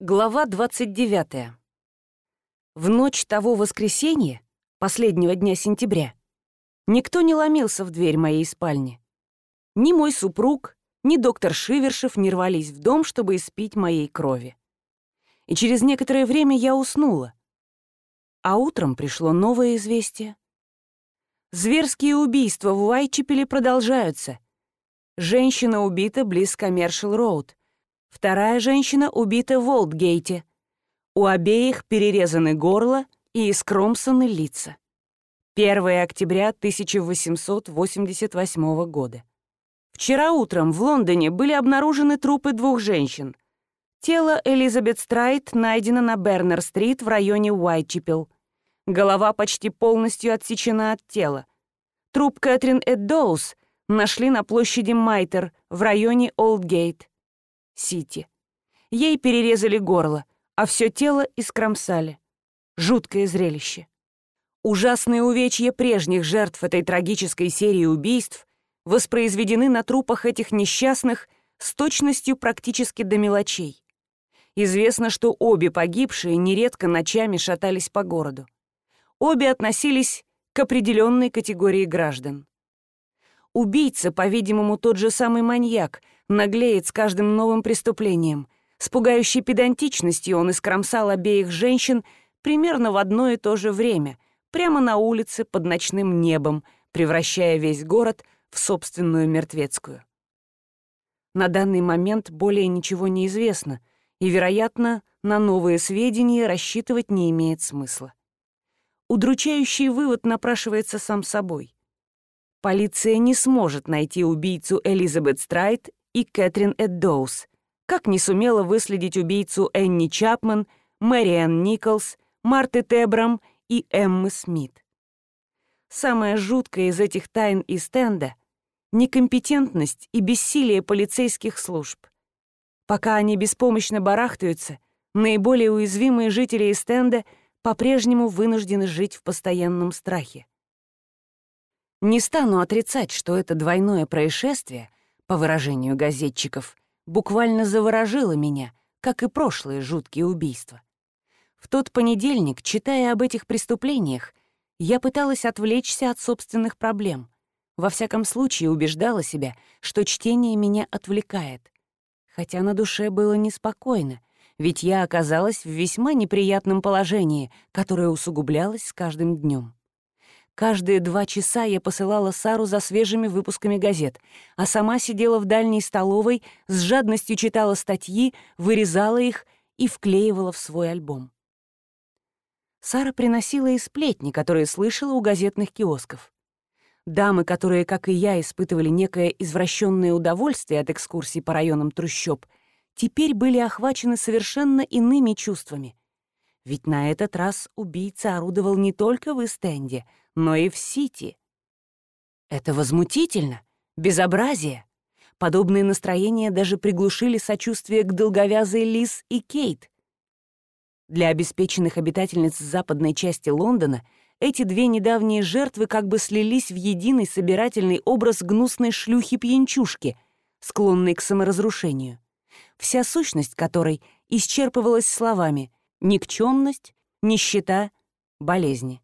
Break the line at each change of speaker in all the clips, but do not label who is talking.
Глава 29. В ночь того воскресенья, последнего дня сентября, никто не ломился в дверь моей спальни. Ни мой супруг, ни доктор Шивершев не рвались в дом, чтобы испить моей крови. И через некоторое время я уснула. А утром пришло новое известие. Зверские убийства в Уайчепеле продолжаются. Женщина убита близ Коммершал-Роуд — Вторая женщина убита в Олдгейте. У обеих перерезаны горло и искромсаны лица. 1 октября 1888 года. Вчера утром в Лондоне были обнаружены трупы двух женщин. Тело Элизабет Страйт найдено на Бернер-стрит в районе Уайтчепел. Голова почти полностью отсечена от тела. Труп Кэтрин Эддоус нашли на площади Майтер в районе Олдгейт. Сити. Ей перерезали горло, а все тело искромсали. Жуткое зрелище. Ужасные увечья прежних жертв этой трагической серии убийств воспроизведены на трупах этих несчастных с точностью практически до мелочей. Известно, что обе погибшие нередко ночами шатались по городу. Обе относились к определенной категории граждан. Убийца, по-видимому, тот же самый маньяк, наглеет с каждым новым преступлением. С пугающей педантичностью он искромсал обеих женщин примерно в одно и то же время, прямо на улице под ночным небом, превращая весь город в собственную мертвецкую. На данный момент более ничего не известно, и, вероятно, на новые сведения рассчитывать не имеет смысла. Удручающий вывод напрашивается сам собой. Полиция не сможет найти убийцу Элизабет Страйт и Кэтрин Эддоус, как не сумела выследить убийцу Энни Чапман, Мэриан Николс, Марты Тебрам и Эммы Смит. Самое жуткое из этих тайн и стенда — некомпетентность и бессилие полицейских служб. Пока они беспомощно барахтаются, наиболее уязвимые жители стенда по-прежнему вынуждены жить в постоянном страхе. Не стану отрицать, что это двойное происшествие, по выражению газетчиков, буквально заворожило меня, как и прошлые жуткие убийства. В тот понедельник, читая об этих преступлениях, я пыталась отвлечься от собственных проблем. Во всяком случае, убеждала себя, что чтение меня отвлекает. Хотя на душе было неспокойно, ведь я оказалась в весьма неприятном положении, которое усугублялось с каждым днем. Каждые два часа я посылала Сару за свежими выпусками газет, а сама сидела в дальней столовой, с жадностью читала статьи, вырезала их и вклеивала в свой альбом. Сара приносила и сплетни, которые слышала у газетных киосков. Дамы, которые, как и я, испытывали некое извращенное удовольствие от экскурсий по районам трущоб, теперь были охвачены совершенно иными чувствами. Ведь на этот раз убийца орудовал не только в Эстенде — но и в Сити. Это возмутительно, безобразие. Подобные настроения даже приглушили сочувствие к долговязой Лиз и Кейт. Для обеспеченных обитательниц западной части Лондона эти две недавние жертвы как бы слились в единый собирательный образ гнусной шлюхи-пьянчушки, склонной к саморазрушению, вся сущность которой исчерпывалась словами «никчемность», «нищета», «болезни».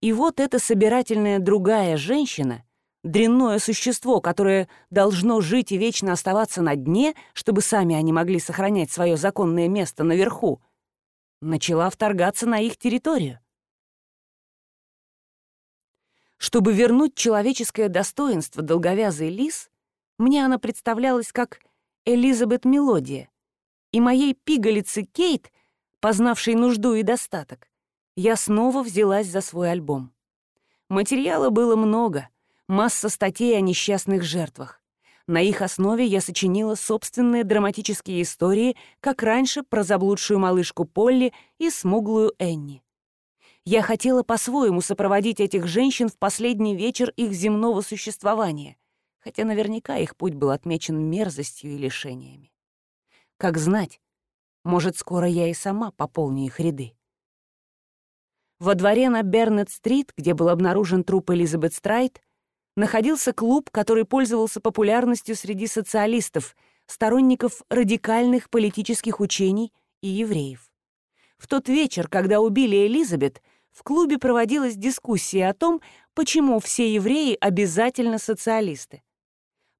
И вот эта собирательная другая женщина, дрянное существо, которое должно жить и вечно оставаться на дне, чтобы сами они могли сохранять свое законное место наверху, начала вторгаться на их территорию. Чтобы вернуть человеческое достоинство долговязый лис, мне она представлялась как Элизабет Мелодия, и моей пигалице Кейт, познавшей нужду и достаток, я снова взялась за свой альбом. Материала было много, масса статей о несчастных жертвах. На их основе я сочинила собственные драматические истории, как раньше про заблудшую малышку Полли и смуглую Энни. Я хотела по-своему сопроводить этих женщин в последний вечер их земного существования, хотя наверняка их путь был отмечен мерзостью и лишениями. Как знать, может, скоро я и сама пополню их ряды. Во дворе на Бернет-стрит, где был обнаружен труп Элизабет Страйт, находился клуб, который пользовался популярностью среди социалистов, сторонников радикальных политических учений и евреев. В тот вечер, когда убили Элизабет, в клубе проводилась дискуссия о том, почему все евреи обязательно социалисты.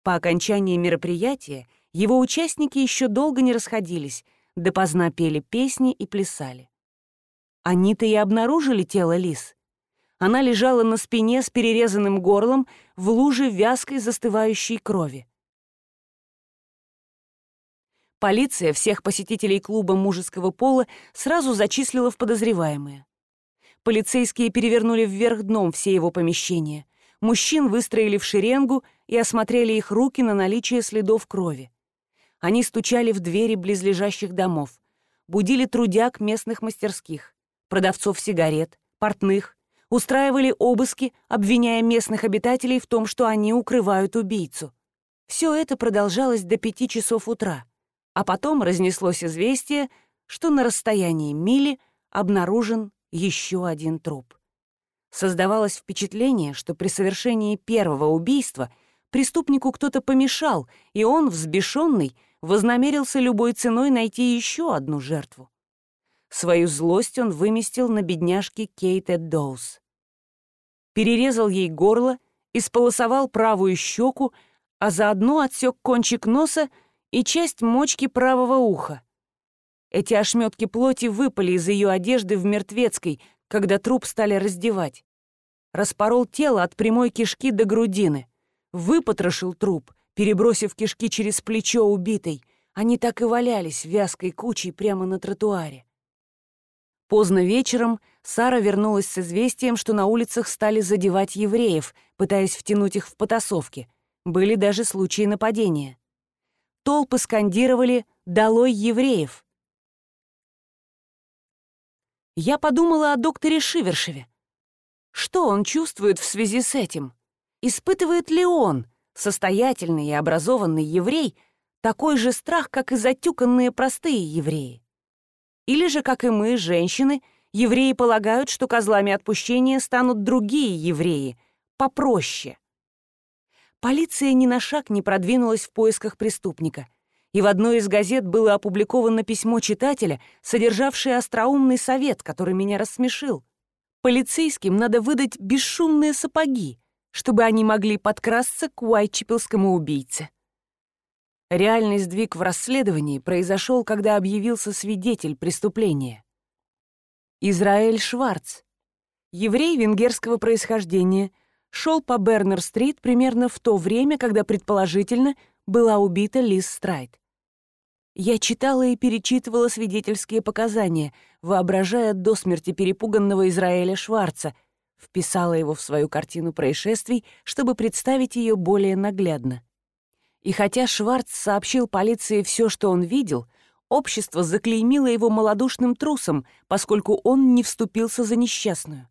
По окончании мероприятия его участники еще долго не расходились, допоздна пели песни и плясали. Они-то и обнаружили тело Лис. Она лежала на спине с перерезанным горлом в луже вязкой застывающей крови. Полиция всех посетителей клуба мужеского пола сразу зачислила в подозреваемые. Полицейские перевернули вверх дном все его помещения. Мужчин выстроили в шеренгу и осмотрели их руки на наличие следов крови. Они стучали в двери близлежащих домов, будили трудяг местных мастерских, продавцов сигарет, портных, устраивали обыски, обвиняя местных обитателей в том, что они укрывают убийцу. Все это продолжалось до пяти часов утра а потом разнеслось известие, что на расстоянии мили обнаружен еще один труп. Создавалось впечатление, что при совершении первого убийства преступнику кто-то помешал, и он, взбешенный, вознамерился любой ценой найти еще одну жертву. Свою злость он выместил на бедняжке Кейт Доус. Перерезал ей горло, исполосовал правую щеку, а заодно отсек кончик носа и часть мочки правого уха. Эти ошметки плоти выпали из ее одежды в мертвецкой, когда труп стали раздевать. Распорол тело от прямой кишки до грудины. Выпотрошил труп, перебросив кишки через плечо убитой. Они так и валялись вязкой кучей прямо на тротуаре. Поздно вечером Сара вернулась с известием, что на улицах стали задевать евреев, пытаясь втянуть их в потасовки. Были даже случаи нападения толпы скандировали «Долой евреев!». Я подумала о докторе Шивершеве. Что он чувствует в связи с этим? Испытывает ли он, состоятельный и образованный еврей, такой же страх, как и затюканные простые евреи? Или же, как и мы, женщины, евреи полагают, что козлами отпущения станут другие евреи, попроще? Полиция ни на шаг не продвинулась в поисках преступника, и в одной из газет было опубликовано письмо читателя, содержавшее остроумный совет, который меня рассмешил. Полицейским надо выдать бесшумные сапоги, чтобы они могли подкрасться к Уайтчепелскому убийце. Реальный сдвиг в расследовании произошел, когда объявился свидетель преступления. Израиль Шварц, еврей венгерского происхождения — шел по Бернер-стрит примерно в то время, когда, предположительно, была убита Лиз Страйт. Я читала и перечитывала свидетельские показания, воображая до смерти перепуганного Израиля Шварца, вписала его в свою картину происшествий, чтобы представить ее более наглядно. И хотя Шварц сообщил полиции все, что он видел, общество заклеймило его малодушным трусом, поскольку он не вступился за несчастную.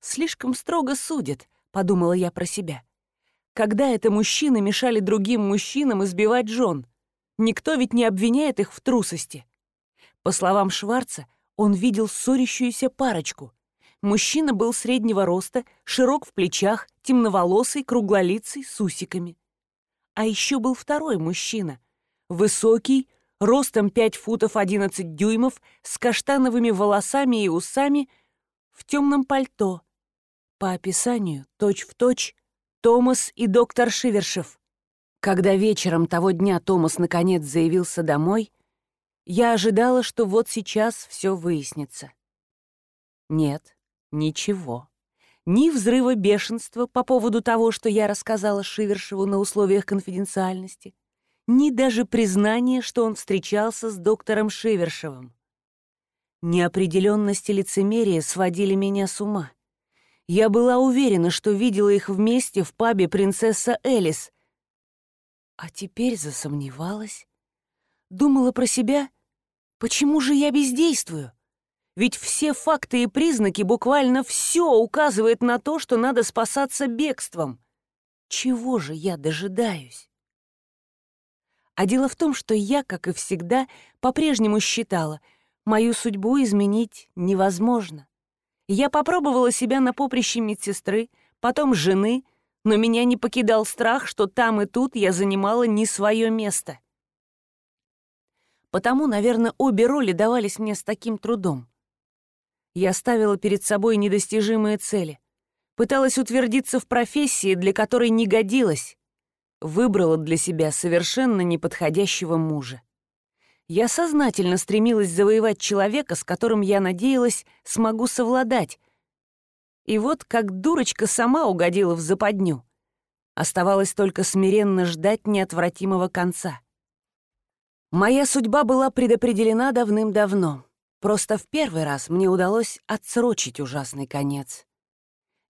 Слишком строго судят, подумала я про себя. Когда это мужчины мешали другим мужчинам избивать жен? Никто ведь не обвиняет их в трусости. По словам Шварца, он видел ссорящуюся парочку. Мужчина был среднего роста, широк в плечах, темноволосый, круглолицый, с усиками. А еще был второй мужчина. Высокий, ростом 5 футов 11 дюймов, с каштановыми волосами и усами, в темном пальто, по описанию, точь-в-точь, точь, Томас и доктор Шивершев. Когда вечером того дня Томас наконец заявился домой, я ожидала, что вот сейчас все выяснится. Нет, ничего. Ни взрыва бешенства по поводу того, что я рассказала Шивершеву на условиях конфиденциальности, ни даже признания, что он встречался с доктором Шивершевым. Неопределенность и лицемерие сводили меня с ума. Я была уверена, что видела их вместе в пабе «Принцесса Элис». А теперь засомневалась. Думала про себя, почему же я бездействую? Ведь все факты и признаки, буквально все указывает на то, что надо спасаться бегством. Чего же я дожидаюсь? А дело в том, что я, как и всегда, по-прежнему считала, мою судьбу изменить невозможно. Я попробовала себя на поприще медсестры, потом жены, но меня не покидал страх, что там и тут я занимала не свое место. Потому, наверное, обе роли давались мне с таким трудом. Я ставила перед собой недостижимые цели, пыталась утвердиться в профессии, для которой не годилась, выбрала для себя совершенно неподходящего мужа. Я сознательно стремилась завоевать человека, с которым я надеялась, смогу совладать. И вот как дурочка сама угодила в западню. Оставалось только смиренно ждать неотвратимого конца. Моя судьба была предопределена давным-давно. Просто в первый раз мне удалось отсрочить ужасный конец.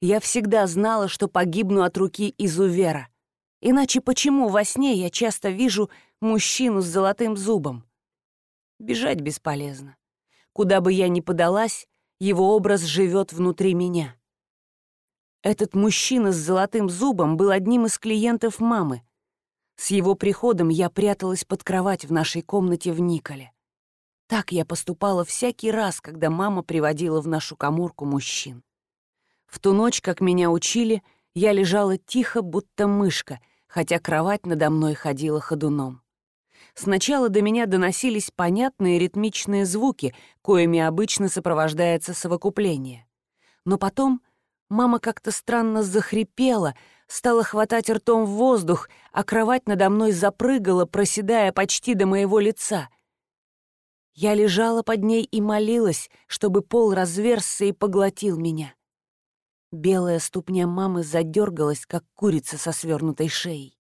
Я всегда знала, что погибну от руки изувера. Иначе почему во сне я часто вижу мужчину с золотым зубом? Бежать бесполезно. Куда бы я ни подалась, его образ живет внутри меня. Этот мужчина с золотым зубом был одним из клиентов мамы — с его приходом я пряталась под кровать в нашей комнате в Николе. Так я поступала всякий раз, когда мама приводила в нашу коморку мужчин. В ту ночь, как меня учили, я лежала тихо, будто мышка, хотя кровать надо мной ходила ходуном. Сначала до меня доносились понятные ритмичные звуки, коими обычно сопровождается совокупление. Но потом мама как-то странно захрипела — стала хватать ртом в воздух, а кровать надо мной запрыгала, проседая почти до моего лица. Я лежала под ней и молилась, чтобы пол разверзся и поглотил меня. Белая ступня мамы задергалась, как курица со свернутой шеей.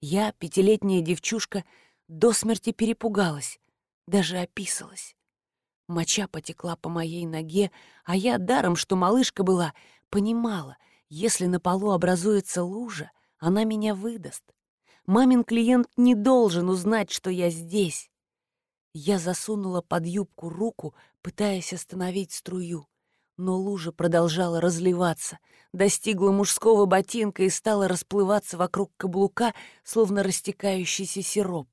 Я, пятилетняя девчушка, до смерти перепугалась, даже описалась. Моча потекла по моей ноге, а я, даром, что малышка была, понимала — если на полу образуется лужа, она меня выдаст. Мамин клиент не должен узнать, что я здесь. Я засунула под юбку руку, пытаясь остановить струю. Но лужа продолжала разливаться, достигла мужского ботинка и стала расплываться вокруг каблука, словно растекающийся сироп.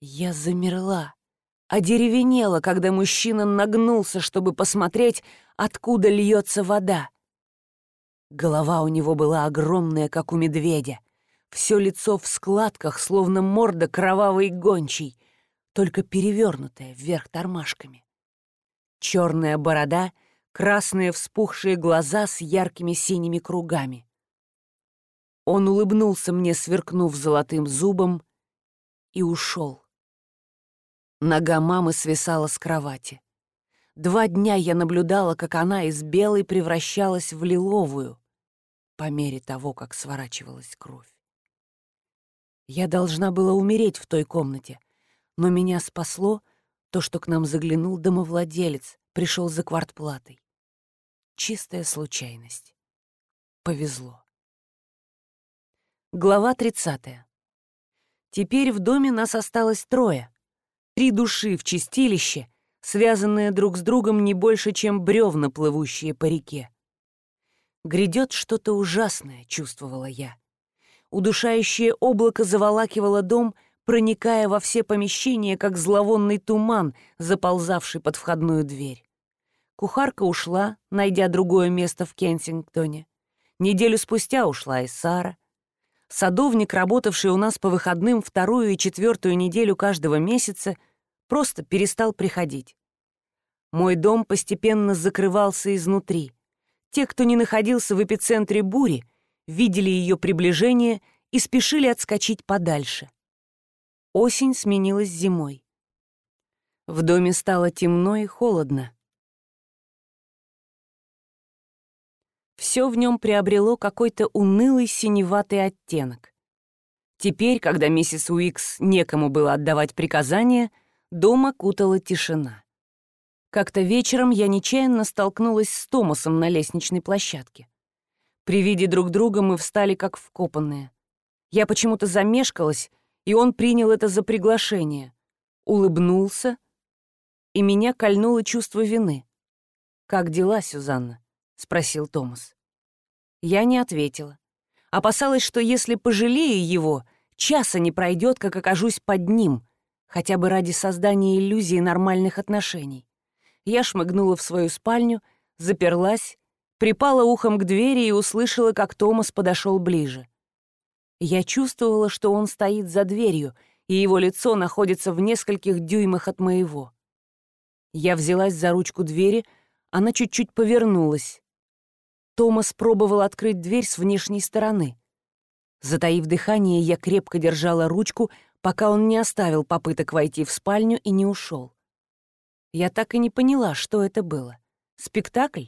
Я замерла, одеревенела, когда мужчина нагнулся, чтобы посмотреть, откуда льется вода. Голова у него была огромная, как у медведя. Все лицо в складках, словно морда кровавой гончей, только перевернутая вверх тормашками. Черная борода, красные вспухшие глаза с яркими синими кругами. Он улыбнулся мне, сверкнув золотым зубом, и ушел. Нога мамы свисала с кровати. Два дня я наблюдала, как она из белой превращалась в лиловую, по мере того, как сворачивалась кровь. Я должна была умереть в той комнате, но меня спасло то, что к нам заглянул домовладелец, пришел за квартплатой. Чистая случайность. Повезло. Глава 30. Теперь в доме нас осталось трое. Три души в чистилище — связанные друг с другом не больше, чем бревна, плывущие по реке. Грядет что-то ужасное, чувствовала я. Удушающее облако заволакивало дом, проникая во все помещения, как зловонный туман, заползавший под входную дверь. Кухарка ушла, найдя другое место в Кенсингтоне. Неделю спустя ушла и Сара. Садовник, работавший у нас по выходным вторую и четвертую неделю каждого месяца, просто перестал приходить. Мой дом постепенно закрывался изнутри. Те, кто не находился в эпицентре бури, видели ее приближение и спешили отскочить подальше. Осень сменилась зимой. В доме стало темно и холодно. Все в нем приобрело какой-то унылый синеватый оттенок. Теперь, когда миссис Уикс некому было отдавать приказания, Дом окутала тишина. Как-то вечером я нечаянно столкнулась с Томасом на лестничной площадке. При виде друг друга мы встали как вкопанные. Я почему-то замешкалась, и он принял это за приглашение. Улыбнулся, и меня кольнуло чувство вины. «Как дела, Сюзанна?» — спросил Томас. Я не ответила. Опасалась, что если пожалею его, часа не пройдет, как окажусь под ним, хотя бы ради создания иллюзии нормальных отношений. Я шмыгнула в свою спальню, заперлась, припала ухом к двери и услышала, как Томас подошел ближе. Я чувствовала, что он стоит за дверью, и его лицо находится в нескольких дюймах от моего. Я взялась за ручку двери, она чуть-чуть повернулась. Томас пробовал открыть дверь с внешней стороны. Затаив дыхание, я крепко держала ручку, пока он не оставил попыток войти в спальню и не ушел. Я так и не поняла, что это было. Спектакль?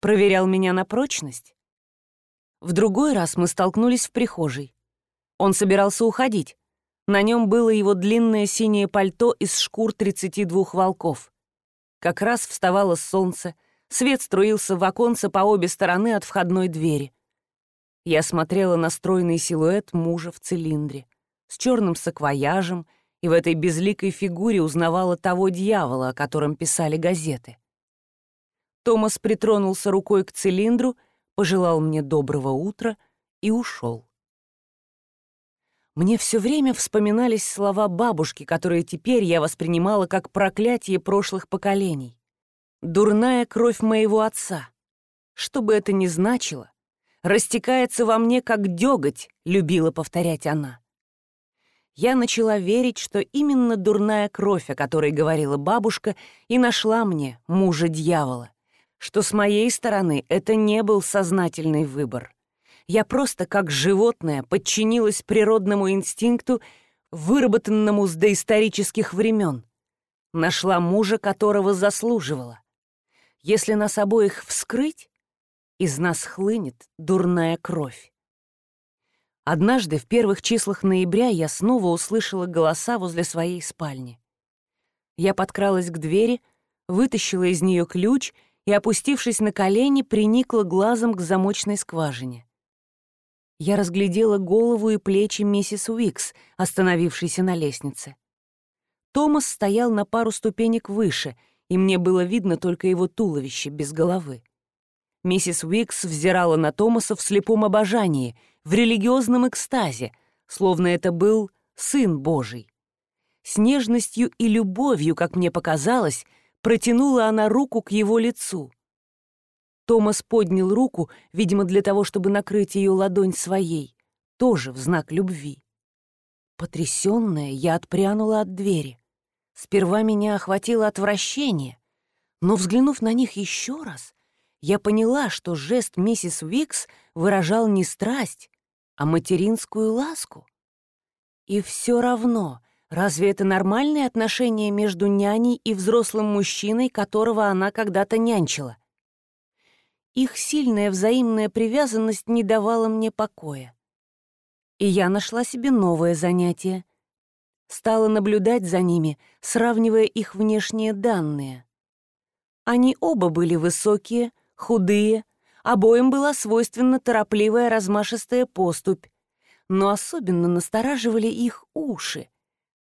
Проверял меня на прочность? В другой раз мы столкнулись в прихожей. Он собирался уходить. На нем было его длинное синее пальто из шкур 32 волков. Как раз вставало солнце, свет струился в оконце по обе стороны от входной двери. Я смотрела на стройный силуэт мужа в цилиндре, с черным саквояжем — и в этой безликой фигуре узнавала того дьявола, о котором писали газеты. Томас притронулся рукой к цилиндру, пожелал мне доброго утра и ушел. Мне все время вспоминались слова бабушки, которые теперь я воспринимала как проклятие прошлых поколений. «Дурная кровь моего отца». Что бы это ни значило, растекается во мне, как деготь, любила повторять она я начала верить, что именно дурная кровь, о которой говорила бабушка, и нашла мне мужа дьявола, что с моей стороны это не был сознательный выбор. Я просто как животное подчинилась природному инстинкту, выработанному с доисторических времен. Нашла мужа, которого заслуживала. Если нас обоих вскрыть, из нас хлынет дурная кровь. Однажды в первых числах ноября я снова услышала голоса возле своей спальни. Я подкралась к двери, вытащила из нее ключ и, опустившись на колени, приникла глазом к замочной скважине. Я разглядела голову и плечи миссис Уикс, остановившейся на лестнице. Томас стоял на пару ступенек выше, и мне было видно только его туловище без головы. Миссис Уикс взирала на Томаса в слепом обожании — в религиозном экстазе, словно это был Сын Божий. С нежностью и любовью, как мне показалось, протянула она руку к его лицу. Томас поднял руку, видимо, для того, чтобы накрыть ее ладонь своей, тоже в знак любви. Потрясённая, я отпрянула от двери. Сперва меня охватило отвращение, но, взглянув на них еще раз, я поняла, что жест миссис Уикс выражал не страсть, а материнскую ласку. И все равно, разве это нормальные отношения между няней и взрослым мужчиной, которого она когда-то нянчила? Их сильная взаимная привязанность не давала мне покоя. И я нашла себе новое занятие. Стала наблюдать за ними, сравнивая их внешние данные. Они оба были высокие, худые, Обоим была свойственна торопливая размашистая поступь, но особенно настораживали их уши.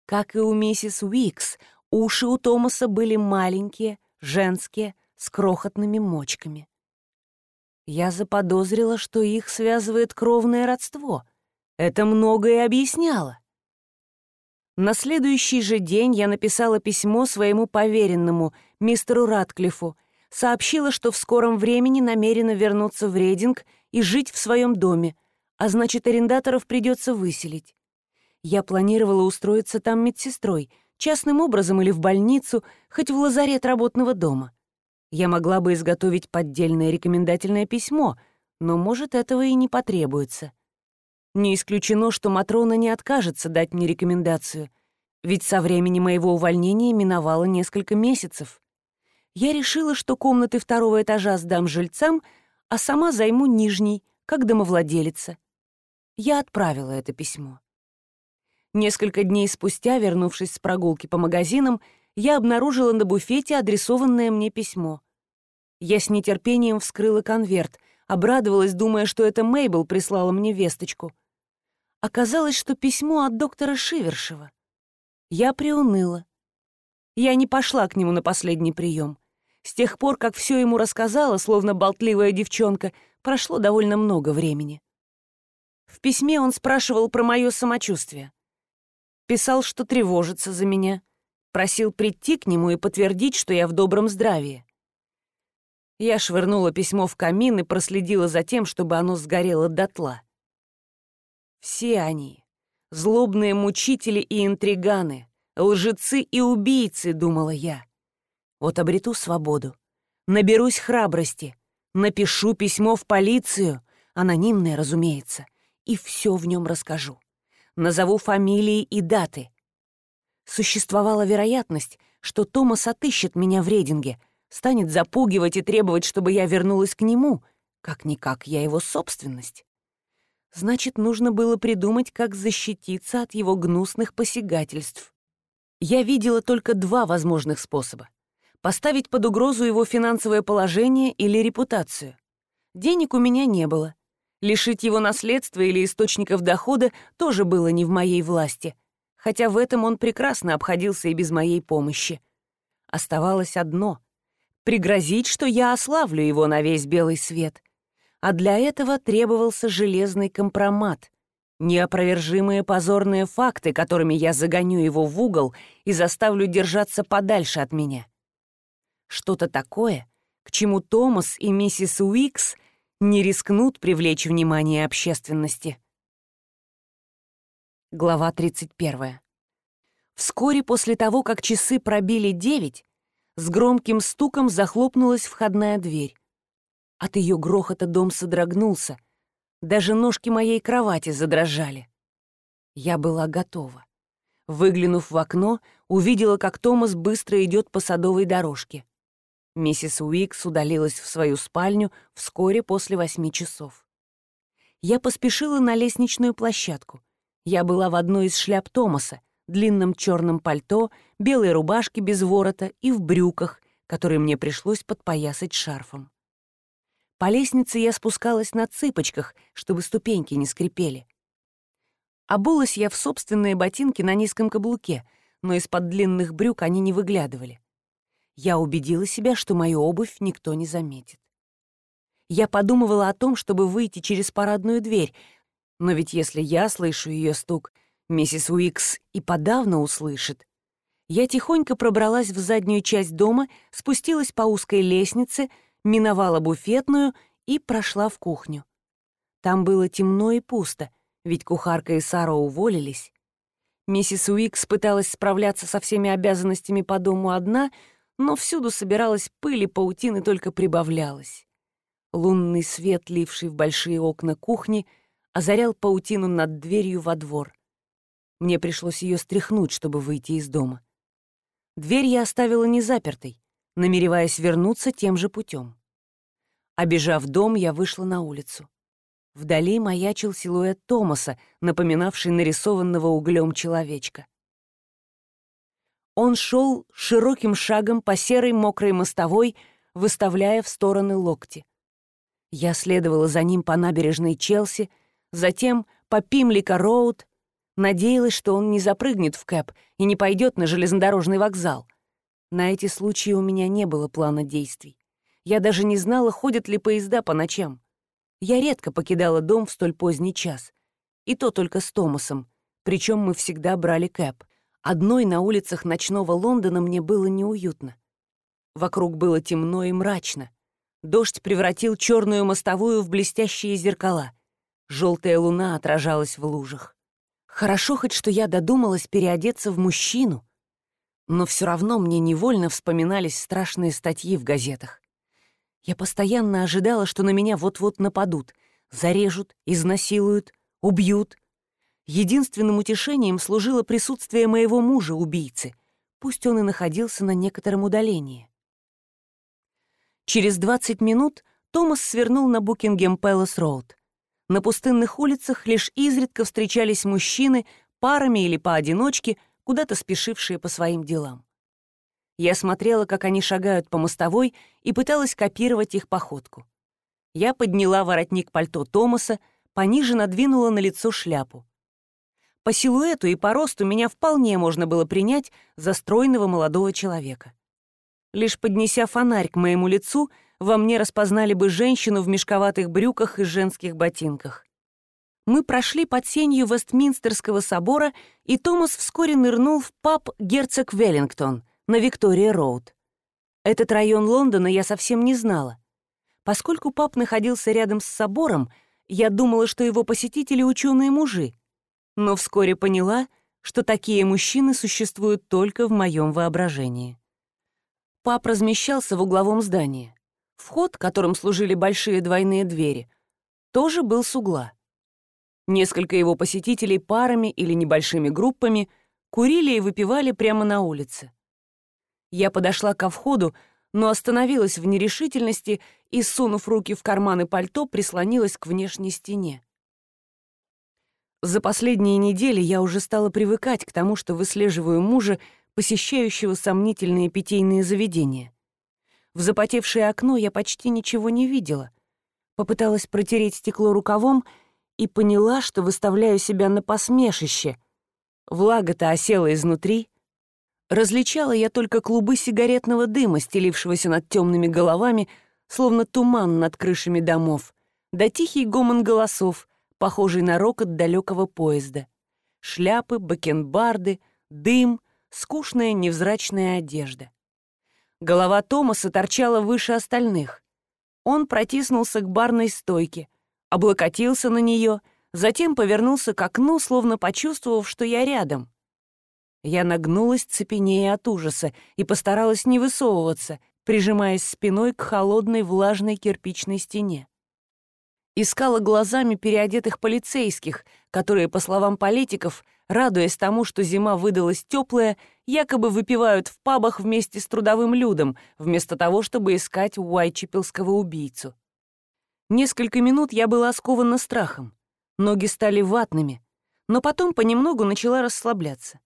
Как и у миссис Уикс, уши у Томаса были маленькие, женские, с крохотными мочками. Я заподозрила, что их связывает кровное родство. Это многое объясняло. На следующий же день я написала письмо своему поверенному, мистеру Ратклиффу, сообщила, что в скором времени намерена вернуться в Рейдинг и жить в своем доме, а значит, арендаторов придется выселить. Я планировала устроиться там медсестрой, частным образом или в больницу, хоть в лазарет работного дома. Я могла бы изготовить поддельное рекомендательное письмо, но, может, этого и не потребуется. Не исключено, что Матрона не откажется дать мне рекомендацию, ведь со времени моего увольнения миновало несколько месяцев я решила, что комнаты второго этажа сдам жильцам, а сама займу нижний, как домовладелица. Я отправила это письмо. Несколько дней спустя, вернувшись с прогулки по магазинам, я обнаружила на буфете адресованное мне письмо. Я с нетерпением вскрыла конверт, обрадовалась, думая, что это Мейбл прислала мне весточку. Оказалось, что письмо от доктора Шивершева. Я приуныла. Я не пошла к нему на последний прием. С тех пор, как все ему рассказала, словно болтливая девчонка, прошло довольно много времени. В письме он спрашивал про мое самочувствие. Писал, что тревожится за меня. Просил прийти к нему и подтвердить, что я в добром здравии. Я швырнула письмо в камин и проследила за тем, чтобы оно сгорело дотла. Все они, Злобные мучители и интриганы, лжецы и убийцы, думала я. Вот обрету свободу, наберусь храбрости, напишу письмо в полицию, анонимное, разумеется, и все в нем расскажу. Назову фамилии и даты. Существовала вероятность, что Томас отыщет меня в рейдинге, станет запугивать и требовать, чтобы я вернулась к нему. Как-никак я его собственность. Значит, нужно было придумать, как защититься от его гнусных посягательств. Я видела только два возможных способа. Поставить под угрозу его финансовое положение или репутацию. Денег у меня не было. Лишить его наследства или источников дохода тоже было не в моей власти, хотя в этом он прекрасно обходился и без моей помощи. Оставалось одно — пригрозить, что я ославлю его на весь белый свет — а для этого требовался железный компромат, неопровержимые позорные факты, которыми я загоню его в угол и заставлю держаться подальше от меня. Что-то такое, к чему Томас и миссис Уикс не рискнут привлечь внимание общественности. Глава 31. Вскоре после того, как часы пробили девять, с громким стуком захлопнулась входная дверь. От ее грохота дом содрогнулся. Даже ножки моей кровати задрожали. Я была готова. Выглянув в окно, увидела, как Томас быстро идет по садовой дорожке. Миссис Уикс удалилась в свою спальню вскоре после восьми часов. Я поспешила на лестничную площадку. Я была в одной из шляп Томаса, длинном черном пальто, белой рубашке без ворота и в брюках, которые мне пришлось подпоясать шарфом. По лестнице я спускалась на цыпочках, чтобы ступеньки не скрипели. Обулась я в собственные ботинки на низком каблуке, но из-под длинных брюк они не выглядывали. Я убедила себя, что мою обувь никто не заметит. Я подумывала о том, чтобы выйти через парадную дверь, но ведь если я слышу ее стук, миссис Уикс и подавно услышит. Я тихонько пробралась в заднюю часть дома, спустилась по узкой лестнице — миновала буфетную и прошла в кухню. Там было темно и пусто, ведь кухарка и Сара уволились. Миссис Уикс пыталась справляться со всеми обязанностями по дому одна, но всюду собиралась пыль и паутины только прибавлялась. Лунный свет, ливший в большие окна кухни, озарял паутину над дверью во двор. Мне пришлось ее стряхнуть, чтобы выйти из дома. Дверь я оставила незапертой, намереваясь вернуться тем же путем. Обежав дом, я вышла на улицу. Вдали маячил силуэт Томаса, напоминавший нарисованного углем человечка. Он шел широким шагом по серой мокрой мостовой, выставляя в стороны локти. Я следовала за ним по набережной Челси, затем по Пимлика-Роуд, надеялась, что он не запрыгнет в кэп и не пойдет на железнодорожный вокзал. На эти случаи у меня не было плана действий. Я даже не знала, ходят ли поезда по ночам. Я редко покидала дом в столь поздний час. И то только с Томасом. Причем мы всегда брали кэп. Одной на улицах ночного Лондона мне было неуютно. Вокруг было темно и мрачно. Дождь превратил черную мостовую в блестящие зеркала. Желтая луна отражалась в лужах. Хорошо хоть, что я додумалась переодеться в мужчину, но все равно мне невольно вспоминались страшные статьи в газетах. Я постоянно ожидала, что на меня вот-вот нападут, зарежут, изнасилуют, убьют. Единственным утешением служило присутствие моего мужа-убийцы, пусть он и находился на некотором удалении. Через 20 минут Томас свернул на Букингем Пэлас Роуд. На пустынных улицах лишь изредка встречались мужчины, парами или поодиночке — куда-то спешившие по своим делам. Я смотрела, как они шагают по мостовой, и пыталась копировать их походку. Я подняла воротник пальто Томаса, пониже надвинула на лицо шляпу. По силуэту и по росту меня вполне можно было принять за стройного молодого человека. Лишь поднеся фонарь к моему лицу, во мне распознали бы женщину в мешковатых брюках и женских ботинках мы прошли под сенью Вестминстерского собора, и Томас вскоре нырнул в паб «Герцог Веллингтон» на Виктория-Роуд. Этот район Лондона я совсем не знала. Поскольку паб находился рядом с собором, я думала, что его посетители — ученые мужи. но вскоре поняла, что такие мужчины существуют только в моем воображении. Пап размещался в угловом здании. Вход, которым служили большие двойные двери, тоже был с угла. Несколько его посетителей парами или небольшими группами курили и выпивали прямо на улице. Я подошла ко входу, но остановилась в нерешительности и, сунув руки в карманы пальто, прислонилась к внешней стене. За последние недели я уже стала привыкать к тому, что выслеживаю мужа, посещающего сомнительные питейные заведения. В запотевшее окно я почти ничего не видела. Попыталась протереть стекло рукавом и поняла, что выставляю себя на посмешище. Влага-то осела изнутри. Различала я только клубы сигаретного дыма, стелившегося над темными головами, словно туман над крышами домов, да тихий гомон голосов, похожий на рокот далекого поезда. Шляпы, бакенбарды, дым, скучная невзрачная одежда. Голова Томаса торчала выше остальных. Он протиснулся к барной стойке, облокотился на нее, затем повернулся к окну, словно почувствовав, что я рядом. Я нагнулась цепенея от ужаса и постаралась не высовываться, прижимаясь спиной к холодной влажной кирпичной стене. Искала глазами переодетых полицейских, которые, по словам политиков, радуясь тому, что зима выдалась теплая, якобы выпивают в пабах вместе с трудовым людом, вместо того, чтобы искать Уайчепелского убийцу. Несколько минут я была скована страхом. Ноги стали ватными, но потом понемногу начала расслабляться.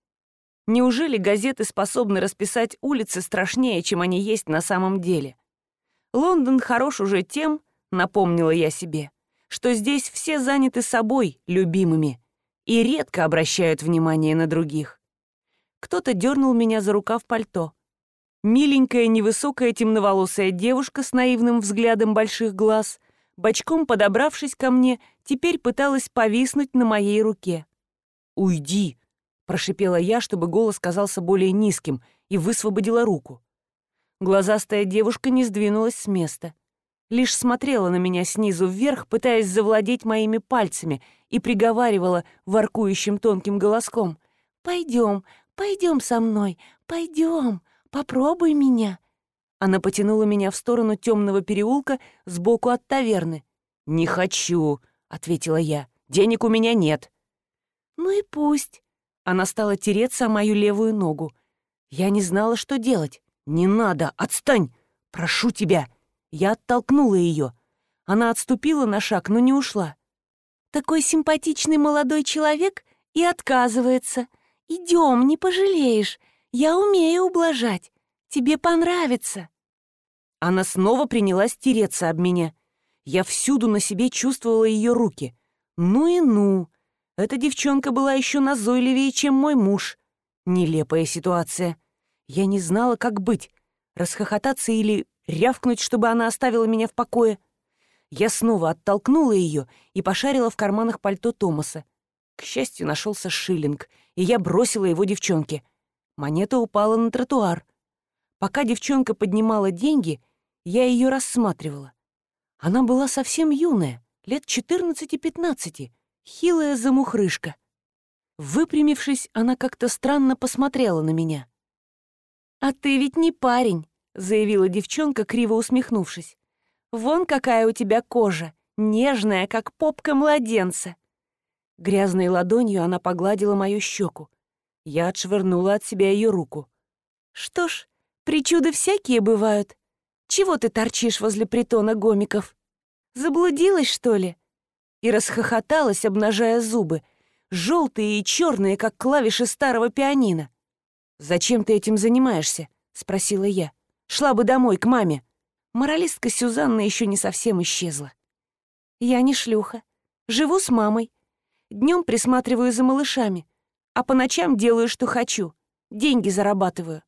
Неужели газеты способны расписать улицы страшнее, чем они есть на самом деле? Лондон хорош уже тем, напомнила я себе, что здесь все заняты собой, любимыми, и редко обращают внимание на других. Кто-то дернул меня за рукав пальто. Миленькая, невысокая, темноволосая девушка с наивным взглядом больших глаз, бочком подобравшись ко мне, теперь пыталась повиснуть на моей руке. «Уйди!» — прошипела я, чтобы голос казался более низким, и высвободила руку. Глазастая девушка не сдвинулась с места лишь смотрела на меня снизу вверх, пытаясь завладеть моими пальцами, и приговаривала воркующим тонким голоском. «Пойдем, пойдем со мной, пойдем, попробуй меня». Она потянула меня в сторону темного переулка сбоку от таверны. «Не хочу», — ответила я. «Денег у меня нет». «Ну и пусть». Она стала тереться о мою левую ногу. Я не знала, что делать. «Не надо, отстань! Прошу тебя!» Я оттолкнула ее. Она отступила на шаг, но не ушла. «Такой симпатичный молодой человек и отказывается. Идем, не пожалеешь. Я умею ублажать. Тебе понравится». Она снова принялась тереться об меня. Я всюду на себе чувствовала ее руки. Ну и ну. Эта девчонка была еще назойливее, чем мой муж. Нелепая ситуация. Я не знала, как быть. Расхохотаться или рявкнуть, чтобы она оставила меня в покое. Я снова оттолкнула ее и пошарила в карманах пальто Томаса. К счастью, нашелся шиллинг, и я бросила его девчонке. Монета упала на тротуар. Пока девчонка поднимала деньги, я ее рассматривала. Она была совсем юная, лет 14-15, хилая замухрышка. Выпрямившись, она как-то странно посмотрела на меня. «А ты ведь не парень», — заявила девчонка, криво усмехнувшись. «Вон какая у тебя кожа, нежная, как попка младенца». Грязной ладонью она погладила мою щеку. Я отшвырнула от себя ее руку. «Что ж, причуды всякие бывают. Чего ты торчишь возле притона гомиков? Заблудилась, что ли?» И расхохоталась, обнажая зубы, желтые и черные, как клавиши старого пианино. «Зачем ты этим занимаешься?» — спросила я. Шла бы домой, к маме. Моралистка Сюзанна еще не совсем исчезла. Я не шлюха. Живу с мамой. Днем присматриваю за малышами, а по ночам делаю, что хочу. Деньги зарабатываю.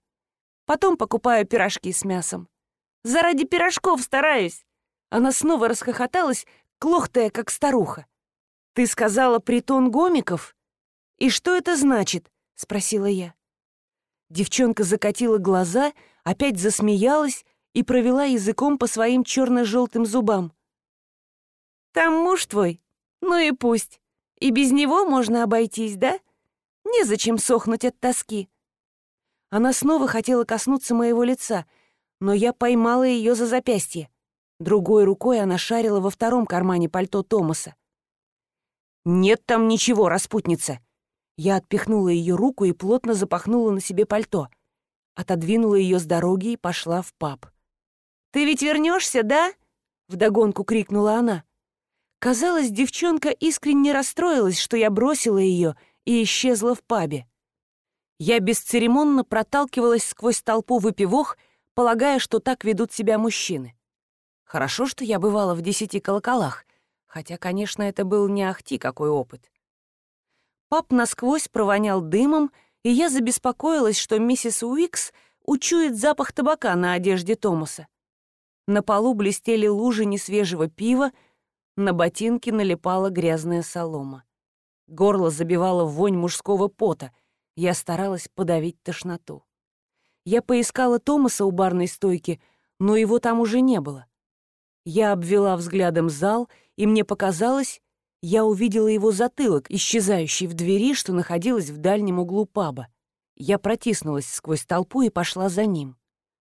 Потом покупаю пирожки с мясом. Заради пирожков стараюсь. Она снова расхохоталась, клохтая, как старуха. «Ты сказала притон гомиков? И что это значит?» — спросила я. Девчонка закатила глаза, опять засмеялась и провела языком по своим черно-желтым зубам. «Там муж твой? Ну и пусть. И без него можно обойтись, да? Незачем сохнуть от тоски. Она снова хотела коснуться моего лица, но я поймала ее за запястье. Другой рукой она шарила во втором кармане пальто Томаса. «Нет там ничего, распутница!» Я отпихнула ее руку и плотно запахнула на себе пальто. Отодвинула ее с дороги и пошла в паб. «Ты ведь вернешься, да?» — вдогонку крикнула она. Казалось, девчонка искренне расстроилась, что я бросила ее и исчезла в пабе. Я бесцеремонно проталкивалась сквозь толпу выпивох, полагая, что так ведут себя мужчины. Хорошо, что я бывала в десяти колоколах, хотя, конечно, это был не ахти какой опыт. Пап насквозь провонял дымом, и я забеспокоилась, что миссис Уикс учует запах табака на одежде Томаса. На полу блестели лужи несвежего пива, на ботинки налипала грязная солома. Горло забивало вонь мужского пота. Я старалась подавить тошноту. Я поискала Томаса у барной стойки, но его там уже не было. Я обвела взглядом зал, и мне показалось, я увидела его затылок, исчезающий в двери, что находилась в дальнем углу паба. Я протиснулась сквозь толпу и пошла за ним.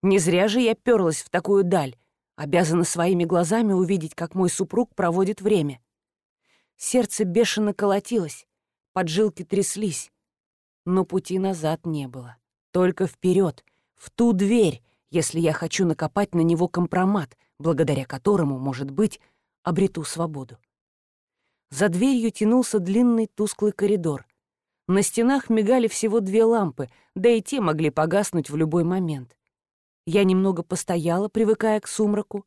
Не зря же я перлась в такую даль, обязана своими глазами увидеть, как мой супруг проводит время. Сердце бешено колотилось, поджилки тряслись, но пути назад не было. Только вперед, в ту дверь, если я хочу накопать на него компромат, благодаря которому, может быть, обрету свободу. За дверью тянулся длинный тусклый коридор. На стенах мигали всего две лампы, да и те могли погаснуть в любой момент. Я немного постояла, привыкая к сумраку.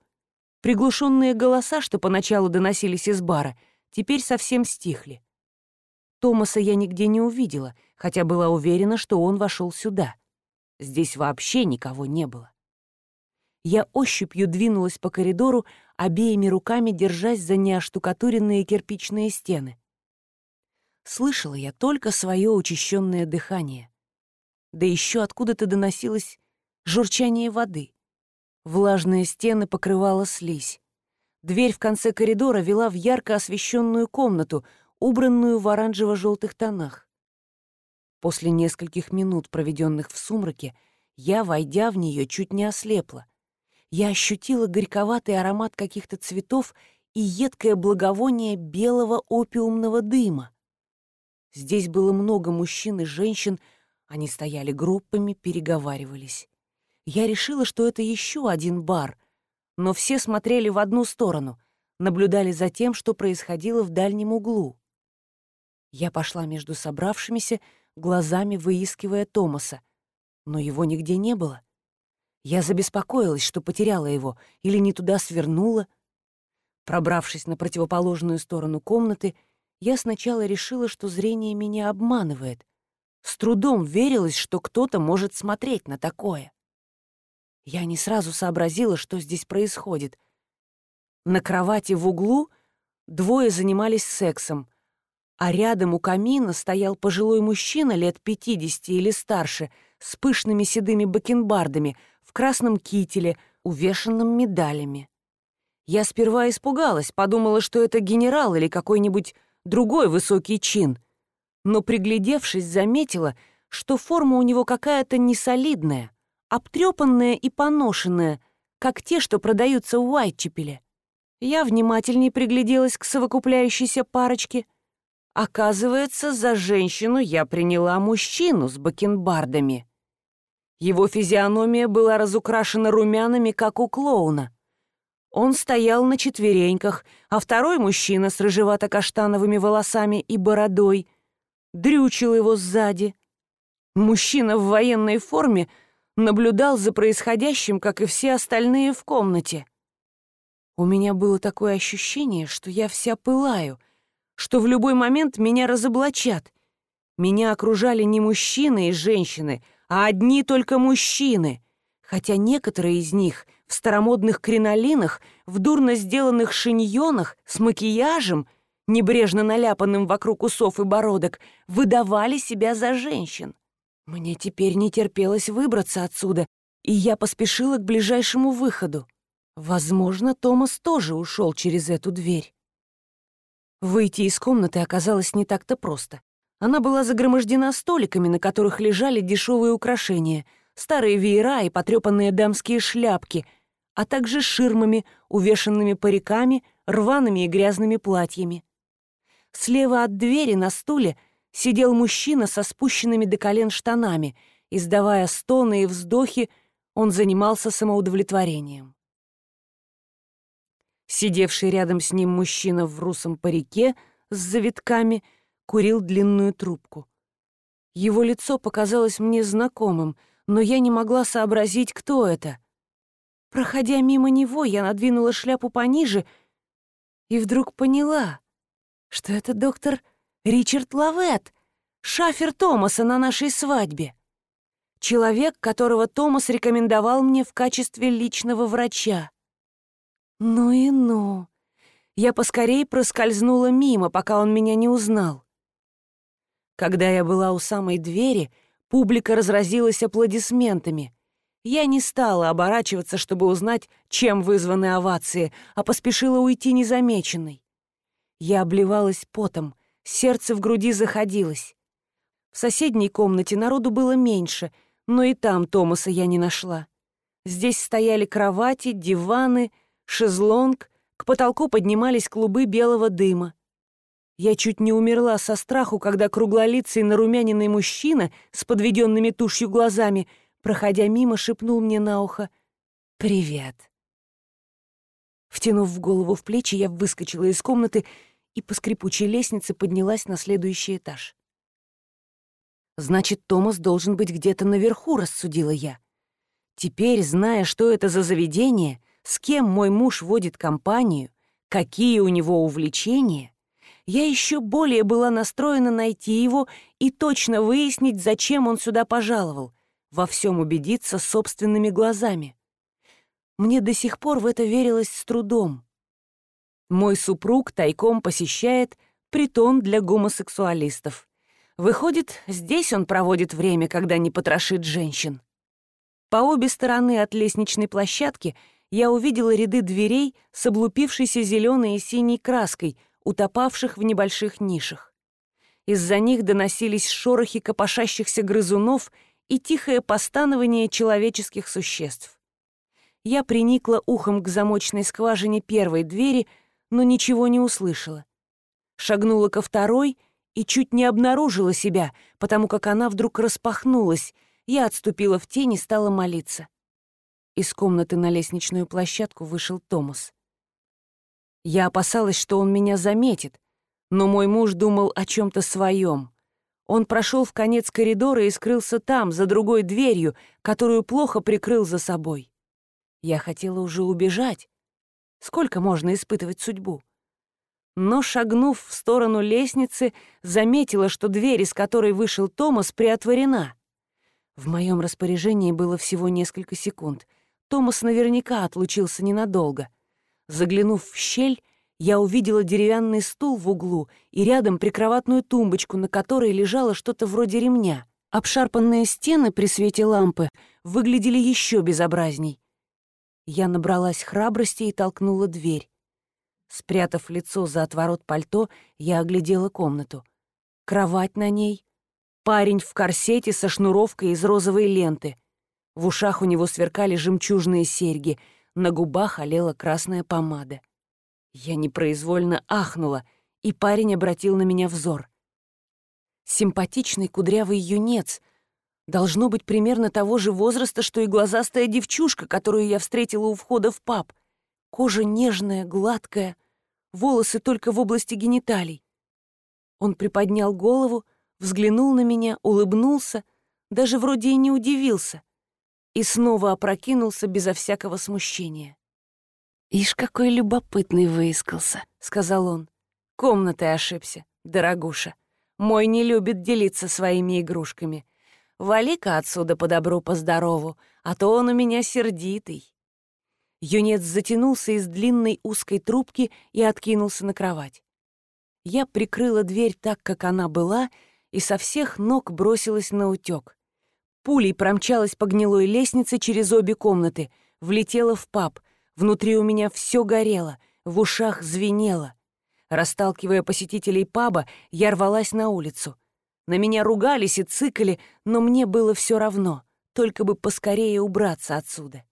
Приглушенные голоса, что поначалу доносились из бара, теперь совсем стихли. Томаса я нигде не увидела, хотя была уверена, что он вошел сюда. Здесь вообще никого не было. Я ощупью двинулась по коридору, обеими руками держась за неоштукатуренные кирпичные стены. Слышала я только свое учащенное дыхание. Да еще откуда-то доносилось журчание воды. Влажные стены покрывала слизь. Дверь в конце коридора вела в ярко освещенную комнату, убранную в оранжево-желтых тонах. После нескольких минут, проведенных в сумраке, я, войдя в нее, чуть не ослепла. Я ощутила горьковатый аромат каких-то цветов и едкое благовоние белого опиумного дыма. Здесь было много мужчин и женщин, они стояли группами, переговаривались. Я решила, что это еще один бар, но все смотрели в одну сторону, наблюдали за тем, что происходило в дальнем углу. Я пошла между собравшимися, глазами выискивая Томаса, но его нигде не было. Я забеспокоилась, что потеряла его или не туда свернула. Пробравшись на противоположную сторону комнаты, я сначала решила, что зрение меня обманывает. С трудом верилось, что кто-то может смотреть на такое. Я не сразу сообразила, что здесь происходит. На кровати в углу двое занимались сексом, а рядом у камина стоял пожилой мужчина лет 50 или старше с пышными седыми бакенбардами в красном кителе, увешанном медалями. Я сперва испугалась, подумала, что это генерал или какой-нибудь другой высокий чин, но, приглядевшись, заметила, что форма у него какая-то несолидная — обтрепанная и поношенная, как те, что продаются в Уайтчепеле. Я внимательней пригляделась к совокупляющейся парочке. Оказывается, за женщину я приняла мужчину с бакенбардами. Его физиономия была разукрашена румянами, как у клоуна. Он стоял на четвереньках, а второй мужчина с рыжевато-каштановыми волосами и бородой дрючил его сзади. Мужчина в военной форме — наблюдал за происходящим, как и все остальные в комнате. У меня было такое ощущение, что я вся пылаю, что в любой момент меня разоблачат. Меня окружали не мужчины и женщины, а одни только мужчины, хотя некоторые из них в старомодных кринолинах, в дурно сделанных шиньонах, с макияжем, небрежно наляпанным вокруг усов и бородок, выдавали себя за женщин. Мне теперь не терпелось выбраться отсюда, и я поспешила к ближайшему выходу. Возможно, Томас тоже ушел через эту дверь. Выйти из комнаты оказалось не так-то просто. Она была загромождена столиками, на которых лежали дешевые украшения, старые веера и потрепанные дамские шляпки, а также ширмами, увешанными париками, рваными и грязными платьями. Слева от двери на стуле сидел мужчина со спущенными до колен штанами, издавая стоны и вздохи, он занимался самоудовлетворением. Сидевший рядом с ним мужчина в русом парике с завитками курил длинную трубку. Его лицо показалось мне знакомым, но я не могла сообразить, кто это. Проходя мимо него, я надвинула шляпу пониже и вдруг поняла, что это доктор Ричард Лавет, шафер Томаса на нашей свадьбе. Человек, которого Томас рекомендовал мне в качестве личного врача. Ну и ну. Я поскорей проскользнула мимо, пока он меня не узнал. Когда я была у самой двери, публика разразилась аплодисментами. Я не стала оборачиваться, чтобы узнать, чем вызваны овации, а поспешила уйти незамеченной. Я обливалась потом, сердце в груди заходилось. В соседней комнате народу было меньше, но и там Томаса я не нашла. Здесь стояли кровати, диваны — шезлонг, к потолку поднимались клубы белого дыма. Я чуть не умерла со страху, когда круглолицый нарумяненный мужчина с подведенными тушью глазами, проходя мимо, шепнул мне на ухо «Привет». Втянув в голову в плечи, я выскочила из комнаты и по скрипучей лестнице поднялась на следующий этаж. «Значит, Томас должен быть где-то наверху», — рассудила я. Теперь, зная, что это за заведение, с кем мой муж водит компанию, какие у него увлечения, я еще более была настроена найти его и точно выяснить, зачем он сюда пожаловал, во всем убедиться собственными глазами. Мне до сих пор в это верилось с трудом. Мой супруг тайком посещает притон для гомосексуалистов. Выходит, здесь он проводит время, когда не потрошит женщин. По обе стороны от лестничной площадки — я увидела ряды дверей с облупившейся зеленой и синей краской, утопавших в небольших нишах. Из-за них доносились шорохи копошащихся грызунов и тихое постанование человеческих существ. Я приникла ухом к замочной скважине первой двери, но ничего не услышала. Шагнула ко второй и чуть не обнаружила себя, потому как она вдруг распахнулась. Я отступила в тень и стала молиться. Из комнаты на лестничную площадку вышел Томас. Я опасалась, что он меня заметит, но мой муж думал о чем то своем. Он прошел в конец коридора и скрылся там, за другой дверью, которую плохо прикрыл за собой. Я хотела уже убежать. Сколько можно испытывать судьбу? Но, шагнув в сторону лестницы, заметила, что дверь, из которой вышел Томас, приотворена. В моем распоряжении было всего несколько секунд — Томас наверняка отлучился ненадолго. Заглянув в щель, я увидела деревянный стул в углу и рядом прикроватную тумбочку, на которой лежало что-то вроде ремня. Обшарпанные стены при свете лампы выглядели еще безобразней. Я набралась храбрости и толкнула дверь. Спрятав лицо за отворот пальто, я оглядела комнату. Кровать на ней, парень в корсете со шнуровкой из розовой ленты, в ушах у него сверкали жемчужные серьги, на губах олела красная помада. Я непроизвольно ахнула, и парень обратил на меня взор. Симпатичный кудрявый юнец, должно быть примерно того же возраста, что и глазастая девчушка, которую я встретила у входа в паб. Кожа нежная, гладкая, волосы только в области гениталий. Он приподнял голову, взглянул на меня, улыбнулся, даже вроде и не удивился — и снова опрокинулся безо всякого смущения. «Ишь, какой любопытный выискался», — сказал он. «Комнатой ошибся, дорогуша. Мой не любит делиться своими игрушками. Вали-ка отсюда по добру, по здорову, а то он у меня сердитый». Юнец затянулся из длинной узкой трубки и откинулся на кровать. Я прикрыла дверь так, как она была, и со всех ног бросилась на утёк. Пулей промчалась по гнилой лестнице через обе комнаты, влетела в паб. Внутри у меня все горело, в ушах звенело. Расталкивая посетителей паба, я рвалась на улицу. На меня ругались и цыкали, но мне было все равно, только бы поскорее убраться отсюда.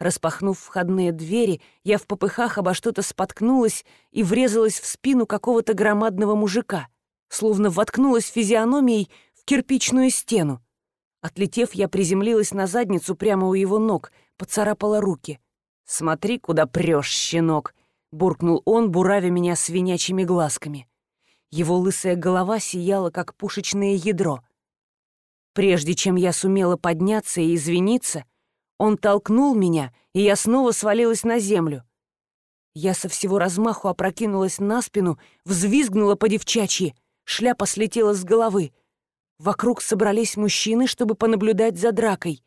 Распахнув входные двери, я в попыхах обо что-то споткнулась и врезалась в спину какого-то громадного мужика, словно воткнулась физиономией в кирпичную стену. Отлетев, я приземлилась на задницу прямо у его ног, поцарапала руки. «Смотри, куда прешь, щенок!» — буркнул он, буравя меня свинячьими глазками. Его лысая голова сияла, как пушечное ядро. Прежде чем я сумела подняться и извиниться, он толкнул меня, и я снова свалилась на землю. Я со всего размаху опрокинулась на спину, взвизгнула по девчачьи, шляпа слетела с головы. Вокруг собрались мужчины, чтобы понаблюдать за дракой.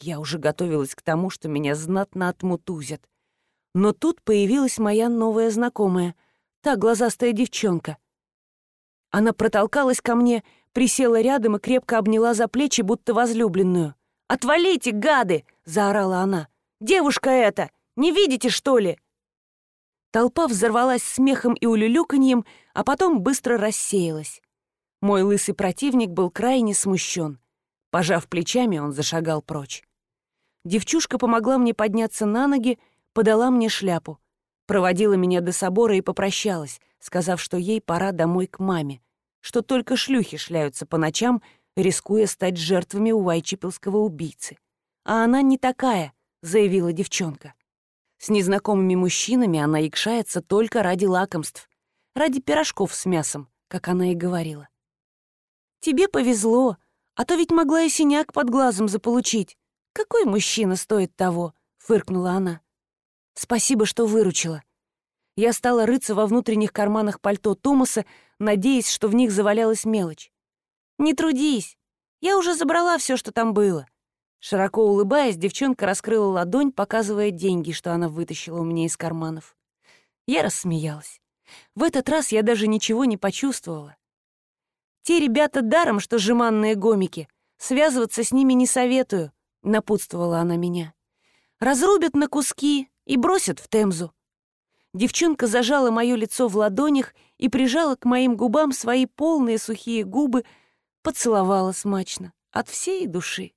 Я уже готовилась к тому, что меня знатно отмутузят. Но тут появилась моя новая знакомая, та глазастая девчонка. Она протолкалась ко мне, присела рядом и крепко обняла за плечи, будто возлюбленную. «Отвалите, гады!» — заорала она. «Девушка эта! Не видите, что ли?» Толпа взорвалась смехом и улюлюканьем, а потом быстро рассеялась. Мой лысый противник был крайне смущен. Пожав плечами, он зашагал прочь. Девчушка помогла мне подняться на ноги, подала мне шляпу, проводила меня до собора и попрощалась, сказав, что ей пора домой к маме, что только шлюхи шляются по ночам рискуя стать жертвами уайчепелского убийцы. «А она не такая», — заявила девчонка. С незнакомыми мужчинами она икшается только ради лакомств, ради пирожков с мясом, как она и говорила. «Тебе повезло, а то ведь могла и синяк под глазом заполучить. Какой мужчина стоит того?» — фыркнула она. «Спасибо, что выручила». Я стала рыться во внутренних карманах пальто Томаса, надеясь, что в них завалялась мелочь. «Не трудись. Я уже забрала все, что там было». Широко улыбаясь, девчонка раскрыла ладонь, показывая деньги, что она вытащила у меня из карманов. Я рассмеялась. В этот раз я даже ничего не почувствовала. «Те ребята даром, что жеманные гомики. Связываться с ними не советую», — напутствовала она меня. «Разрубят на куски и бросят в Темзу». Девчонка зажала мое лицо в ладонях и прижала к моим губам свои полные сухие губы, поцеловала смачно, от всей души.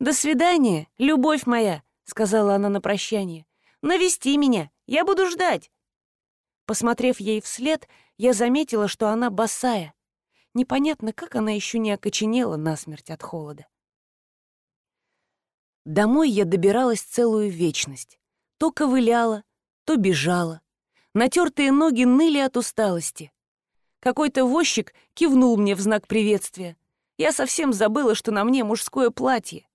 «До свидания, любовь моя», — сказала она на прощание. «Навести меня, я буду ждать». Посмотрев ей вслед, я заметила, что она босая. Непонятно, как она еще не окоченела насмерть от холода. Домой я добиралась целую вечность. То ковыляла, то бежала. Натертые ноги ныли от усталости. Какой-то возчик кивнул мне в знак приветствия. Я совсем забыла, что на мне мужское платье.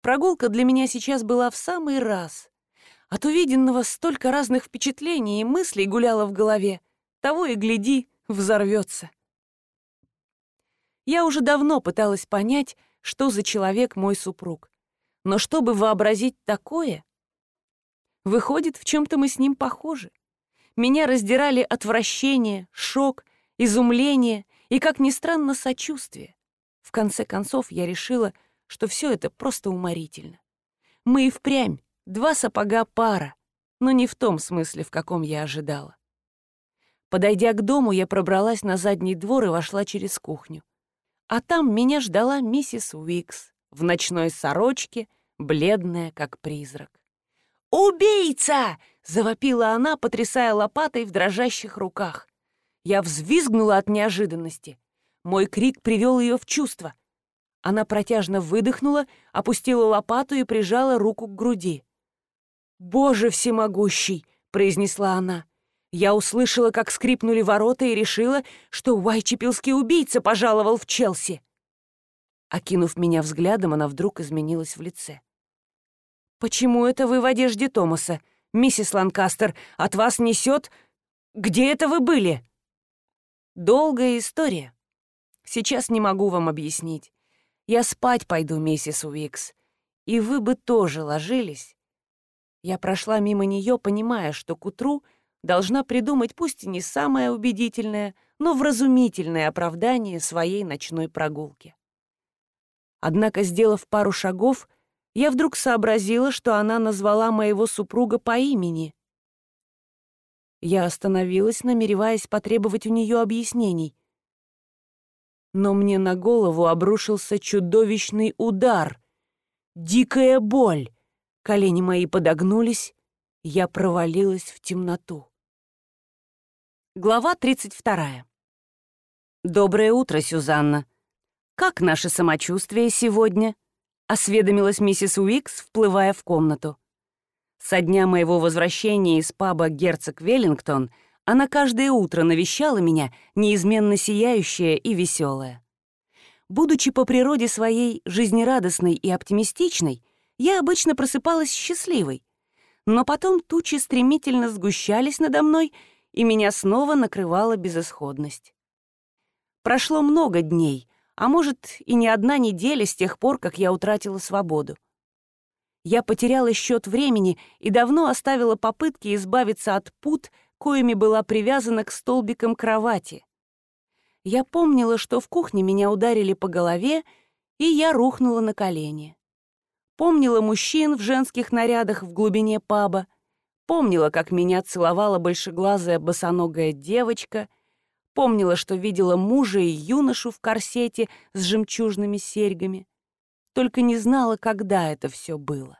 Прогулка для меня сейчас была в самый раз. От увиденного столько разных впечатлений и мыслей гуляло в голове. Того и гляди, взорвется. Я уже давно пыталась понять, что за человек мой супруг. Но чтобы вообразить такое, выходит, в чем-то мы с ним похожи. Меня раздирали отвращение, шок изумление и, как ни странно, сочувствие. В конце концов, я решила, что все это просто уморительно. Мы и впрямь два сапога пара, но не в том смысле, в каком я ожидала. Подойдя к дому, я пробралась на задний двор и вошла через кухню. А там меня ждала миссис Уикс в ночной сорочке, бледная, как призрак. «Убийца!» — завопила она, потрясая лопатой в дрожащих руках. Я взвизгнула от неожиданности. Мой крик привел ее в чувство. Она протяжно выдохнула, опустила лопату и прижала руку к груди. «Боже всемогущий!» — произнесла она. Я услышала, как скрипнули ворота и решила, что Уайчепилский убийца пожаловал в Челси. Окинув меня взглядом, она вдруг изменилась в лице. «Почему это вы в одежде Томаса? Миссис Ланкастер, от вас несет... Где это вы были?» Долгая история. Сейчас не могу вам объяснить. Я спать пойду, миссис Уикс. И вы бы тоже ложились. Я прошла мимо нее, понимая, что к утру должна придумать пусть и не самое убедительное, но вразумительное оправдание своей ночной прогулки. Однако, сделав пару шагов, я вдруг сообразила, что она назвала моего супруга по имени. Я остановилась, намереваясь потребовать у нее объяснений. Но мне на голову обрушился чудовищный удар. Дикая боль. Колени мои подогнулись, я провалилась в темноту. Глава 32. «Доброе утро, Сюзанна. Как наше самочувствие сегодня?» — осведомилась миссис Уикс, вплывая в комнату. Со дня моего возвращения из паба «Герцог Веллингтон» она каждое утро навещала меня, неизменно сияющая и веселая. Будучи по природе своей жизнерадостной и оптимистичной, я обычно просыпалась счастливой. Но потом тучи стремительно сгущались надо мной, и меня снова накрывала безысходность. Прошло много дней, а может и не одна неделя с тех пор, как я утратила свободу. Я потеряла счет времени и давно оставила попытки избавиться от пут, коими была привязана к столбикам кровати. Я помнила, что в кухне меня ударили по голове, и я рухнула на колени. Помнила мужчин в женских нарядах в глубине паба, помнила, как меня целовала большеглазая босоногая девочка, помнила, что видела мужа и юношу в корсете с жемчужными серьгами, только не знала, когда это все было.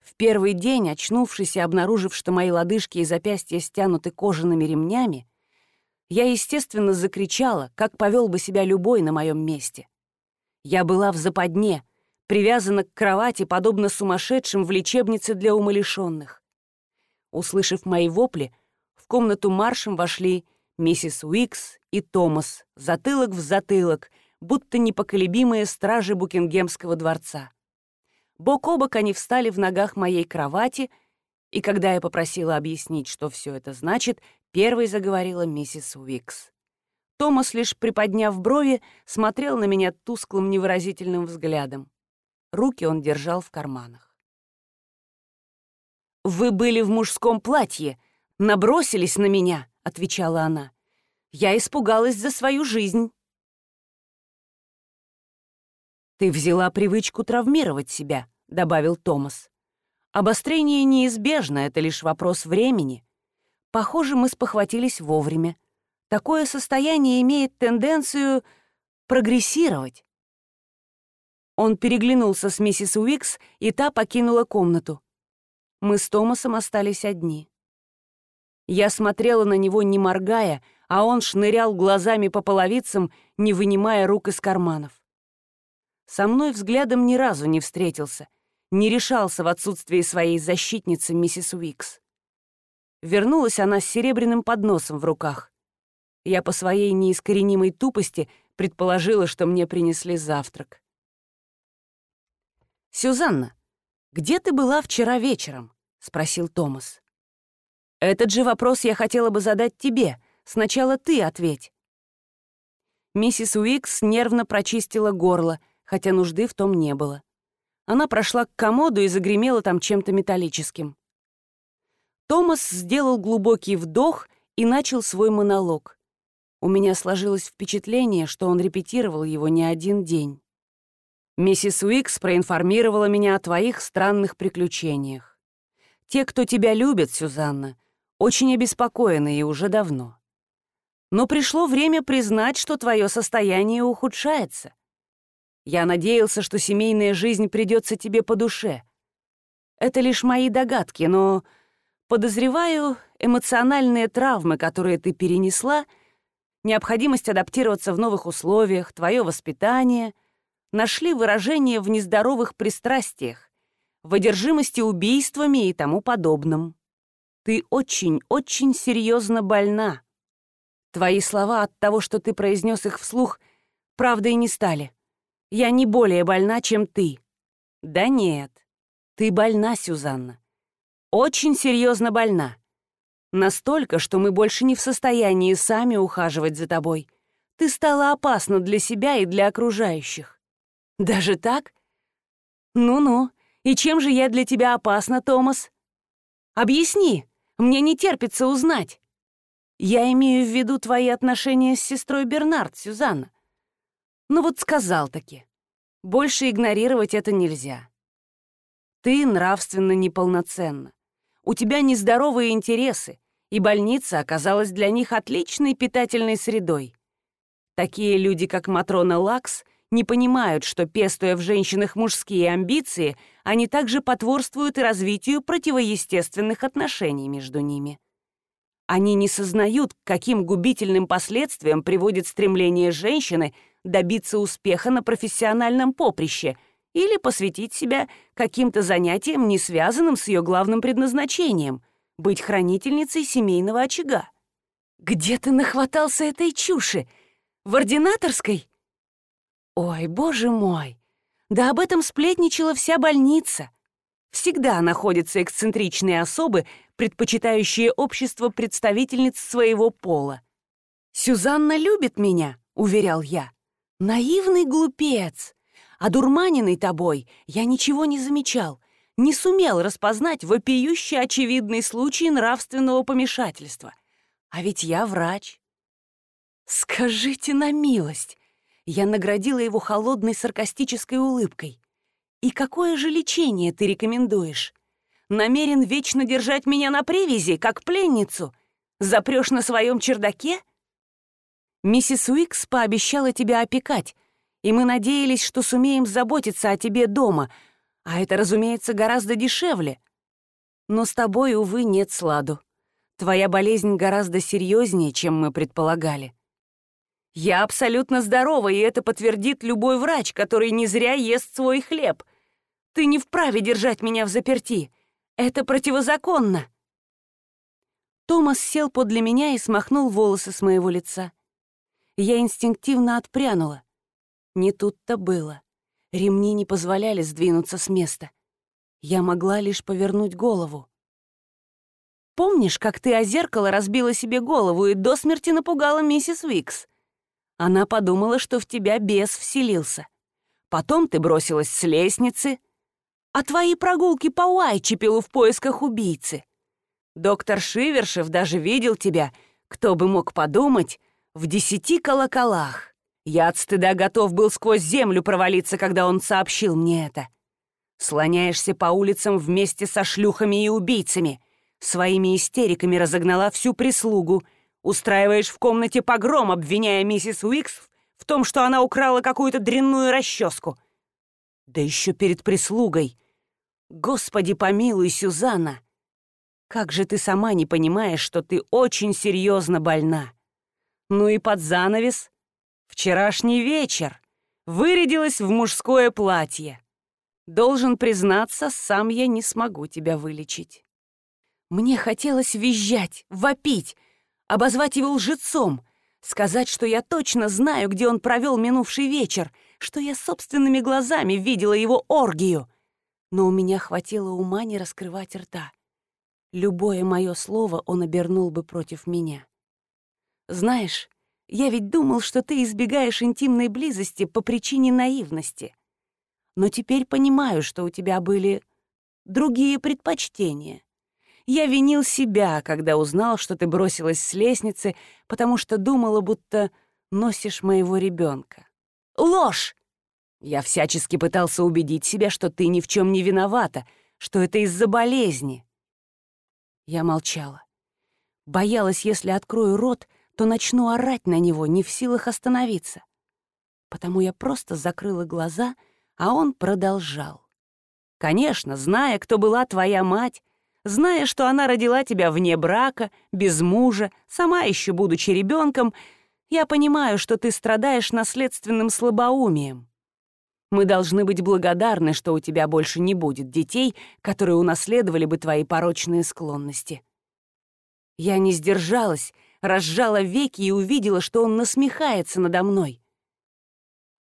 В первый день, очнувшись и обнаружив, что мои лодыжки и запястья стянуты кожаными ремнями, я, естественно, закричала, как повел бы себя любой на моем месте. Я была в западне, привязана к кровати, подобно сумасшедшим в лечебнице для умалишенных. Услышав мои вопли, в комнату маршем вошли миссис Уикс и Томас, затылок в затылок, будто непоколебимые стражи Букингемского дворца. Бок о бок они встали в ногах моей кровати, и когда я попросила объяснить, что все это значит, первой заговорила миссис Уикс. Томас, лишь приподняв брови, смотрел на меня тусклым невыразительным взглядом. Руки он держал в карманах. «Вы были в мужском платье, набросились на меня», — отвечала она. «Я испугалась за свою жизнь». «Ты взяла привычку травмировать себя», — добавил Томас. «Обострение неизбежно, это лишь вопрос времени. Похоже, мы спохватились вовремя. Такое состояние имеет тенденцию прогрессировать». Он переглянулся с миссис Уикс, и та покинула комнату. Мы с Томасом остались одни. Я смотрела на него, не моргая, а он шнырял глазами по половицам, не вынимая рук из карманов. Со мной взглядом ни разу не встретился, не решался в отсутствии своей защитницы миссис Уикс. Вернулась она с серебряным подносом в руках. Я по своей неискоренимой тупости предположила, что мне принесли завтрак. «Сюзанна, где ты была вчера вечером?» — спросил Томас. «Этот же вопрос я хотела бы задать тебе. Сначала ты ответь». Миссис Уикс нервно прочистила горло — хотя нужды в том не было. Она прошла к комоду и загремела там чем-то металлическим. Томас сделал глубокий вдох и начал свой монолог. У меня сложилось впечатление, что он репетировал его не один день. «Миссис Уикс проинформировала меня о твоих странных приключениях. Те, кто тебя любит, Сюзанна, очень обеспокоены и уже давно. Но пришло время признать, что твое состояние ухудшается. Я надеялся, что семейная жизнь придется тебе по душе. Это лишь мои догадки, но, подозреваю, эмоциональные травмы, которые ты перенесла, необходимость адаптироваться в новых условиях, твое воспитание, нашли выражение в нездоровых пристрастиях, в одержимости убийствами и тому подобном. Ты очень-очень серьезно больна. Твои слова от того, что ты произнес их вслух, правдой не стали. Я не более больна, чем ты». «Да нет, ты больна, Сюзанна. Очень серьезно больна. Настолько, что мы больше не в состоянии сами ухаживать за тобой. Ты стала опасна для себя и для окружающих. Даже так? Ну-ну, и чем же я для тебя опасна, Томас? Объясни, мне не терпится узнать. Я имею в виду твои отношения с сестрой Бернард, Сюзанна. Ну вот сказал-таки. Больше игнорировать это нельзя. Ты нравственно неполноценна. У тебя нездоровые интересы, и больница оказалась для них отличной питательной средой. Такие люди, как Матрона Лакс, не понимают, что, пестуя в женщинах мужские амбиции, они также потворствуют и развитию противоестественных отношений между ними. Они не сознают, к каким губительным последствиям приводит стремление женщины добиться успеха на профессиональном поприще или посвятить себя каким-то занятиям, не связанным с ее главным предназначением — быть хранительницей семейного очага. «Где ты нахватался этой чуши? В ординаторской?» Ой, боже мой! Да об этом сплетничала вся больница. Всегда находятся эксцентричные особы, предпочитающие общество представительниц своего пола. «Сюзанна любит меня», — уверял я. «Наивный глупец! Одурманенный тобой, я ничего не замечал, не сумел распознать вопиющий очевидный случай нравственного помешательства. А ведь я врач». «Скажите на милость, я наградила его холодной саркастической улыбкой. «И какое же лечение ты рекомендуешь? Намерен вечно держать меня на привязи, как пленницу? Запрешь на своем чердаке?» «Миссис Уикс пообещала тебя опекать, и мы надеялись, что сумеем заботиться о тебе дома, а это, разумеется, гораздо дешевле. Но с тобой, увы, нет сладу. Твоя болезнь гораздо серьезнее, чем мы предполагали. Я абсолютно здорова, и это подтвердит любой врач, который не зря ест свой хлеб. Ты не вправе держать меня в заперти. Это противозаконно. Томас сел подле меня и смахнул волосы с моего лица. Я инстинктивно отпрянула. Не тут-то было. Ремни не позволяли сдвинуться с места. Я могла лишь повернуть голову. «Помнишь, как ты о зеркало разбила себе голову и до смерти напугала миссис Уикс?» Она подумала, что в тебя бес вселился. Потом ты бросилась с лестницы. А твои прогулки по Уайчепелу в поисках убийцы. Доктор Шивершев даже видел тебя, кто бы мог подумать, в десяти колоколах. Я от стыда готов был сквозь землю провалиться, когда он сообщил мне это. Слоняешься по улицам вместе со шлюхами и убийцами. Своими истериками разогнала всю прислугу — Устраиваешь в комнате погром, обвиняя миссис Уикс в том, что она украла какую-то дрянную расческу. Да еще перед прислугой. Господи помилуй, Сюзанна! Как же ты сама не понимаешь, что ты очень серьезно больна? Ну и под занавес. Вчерашний вечер. Вырядилась в мужское платье. Должен признаться, сам я не смогу тебя вылечить. Мне хотелось визжать, вопить, обозвать его лжецом, сказать, что я точно знаю, где он провел минувший вечер, что я собственными глазами видела его оргию. Но у меня хватило ума не раскрывать рта. Любое мое слово он обернул бы против меня. Знаешь, я ведь думал, что ты избегаешь интимной близости по причине наивности. Но теперь понимаю, что у тебя были другие предпочтения. Я винил себя, когда узнал, что ты бросилась с лестницы, потому что думала, будто носишь моего ребенка. Ложь! Я всячески пытался убедить себя, что ты ни в чем не виновата, что это из-за болезни. Я молчала. Боялась, если открою рот, то начну орать на него, не в силах остановиться. Потому я просто закрыла глаза, а он продолжал. Конечно, зная, кто была твоя мать, Зная, что она родила тебя вне брака, без мужа, сама еще будучи ребенком, я понимаю, что ты страдаешь наследственным слабоумием. Мы должны быть благодарны, что у тебя больше не будет детей, которые унаследовали бы твои порочные склонности. Я не сдержалась, разжала веки и увидела, что он насмехается надо мной.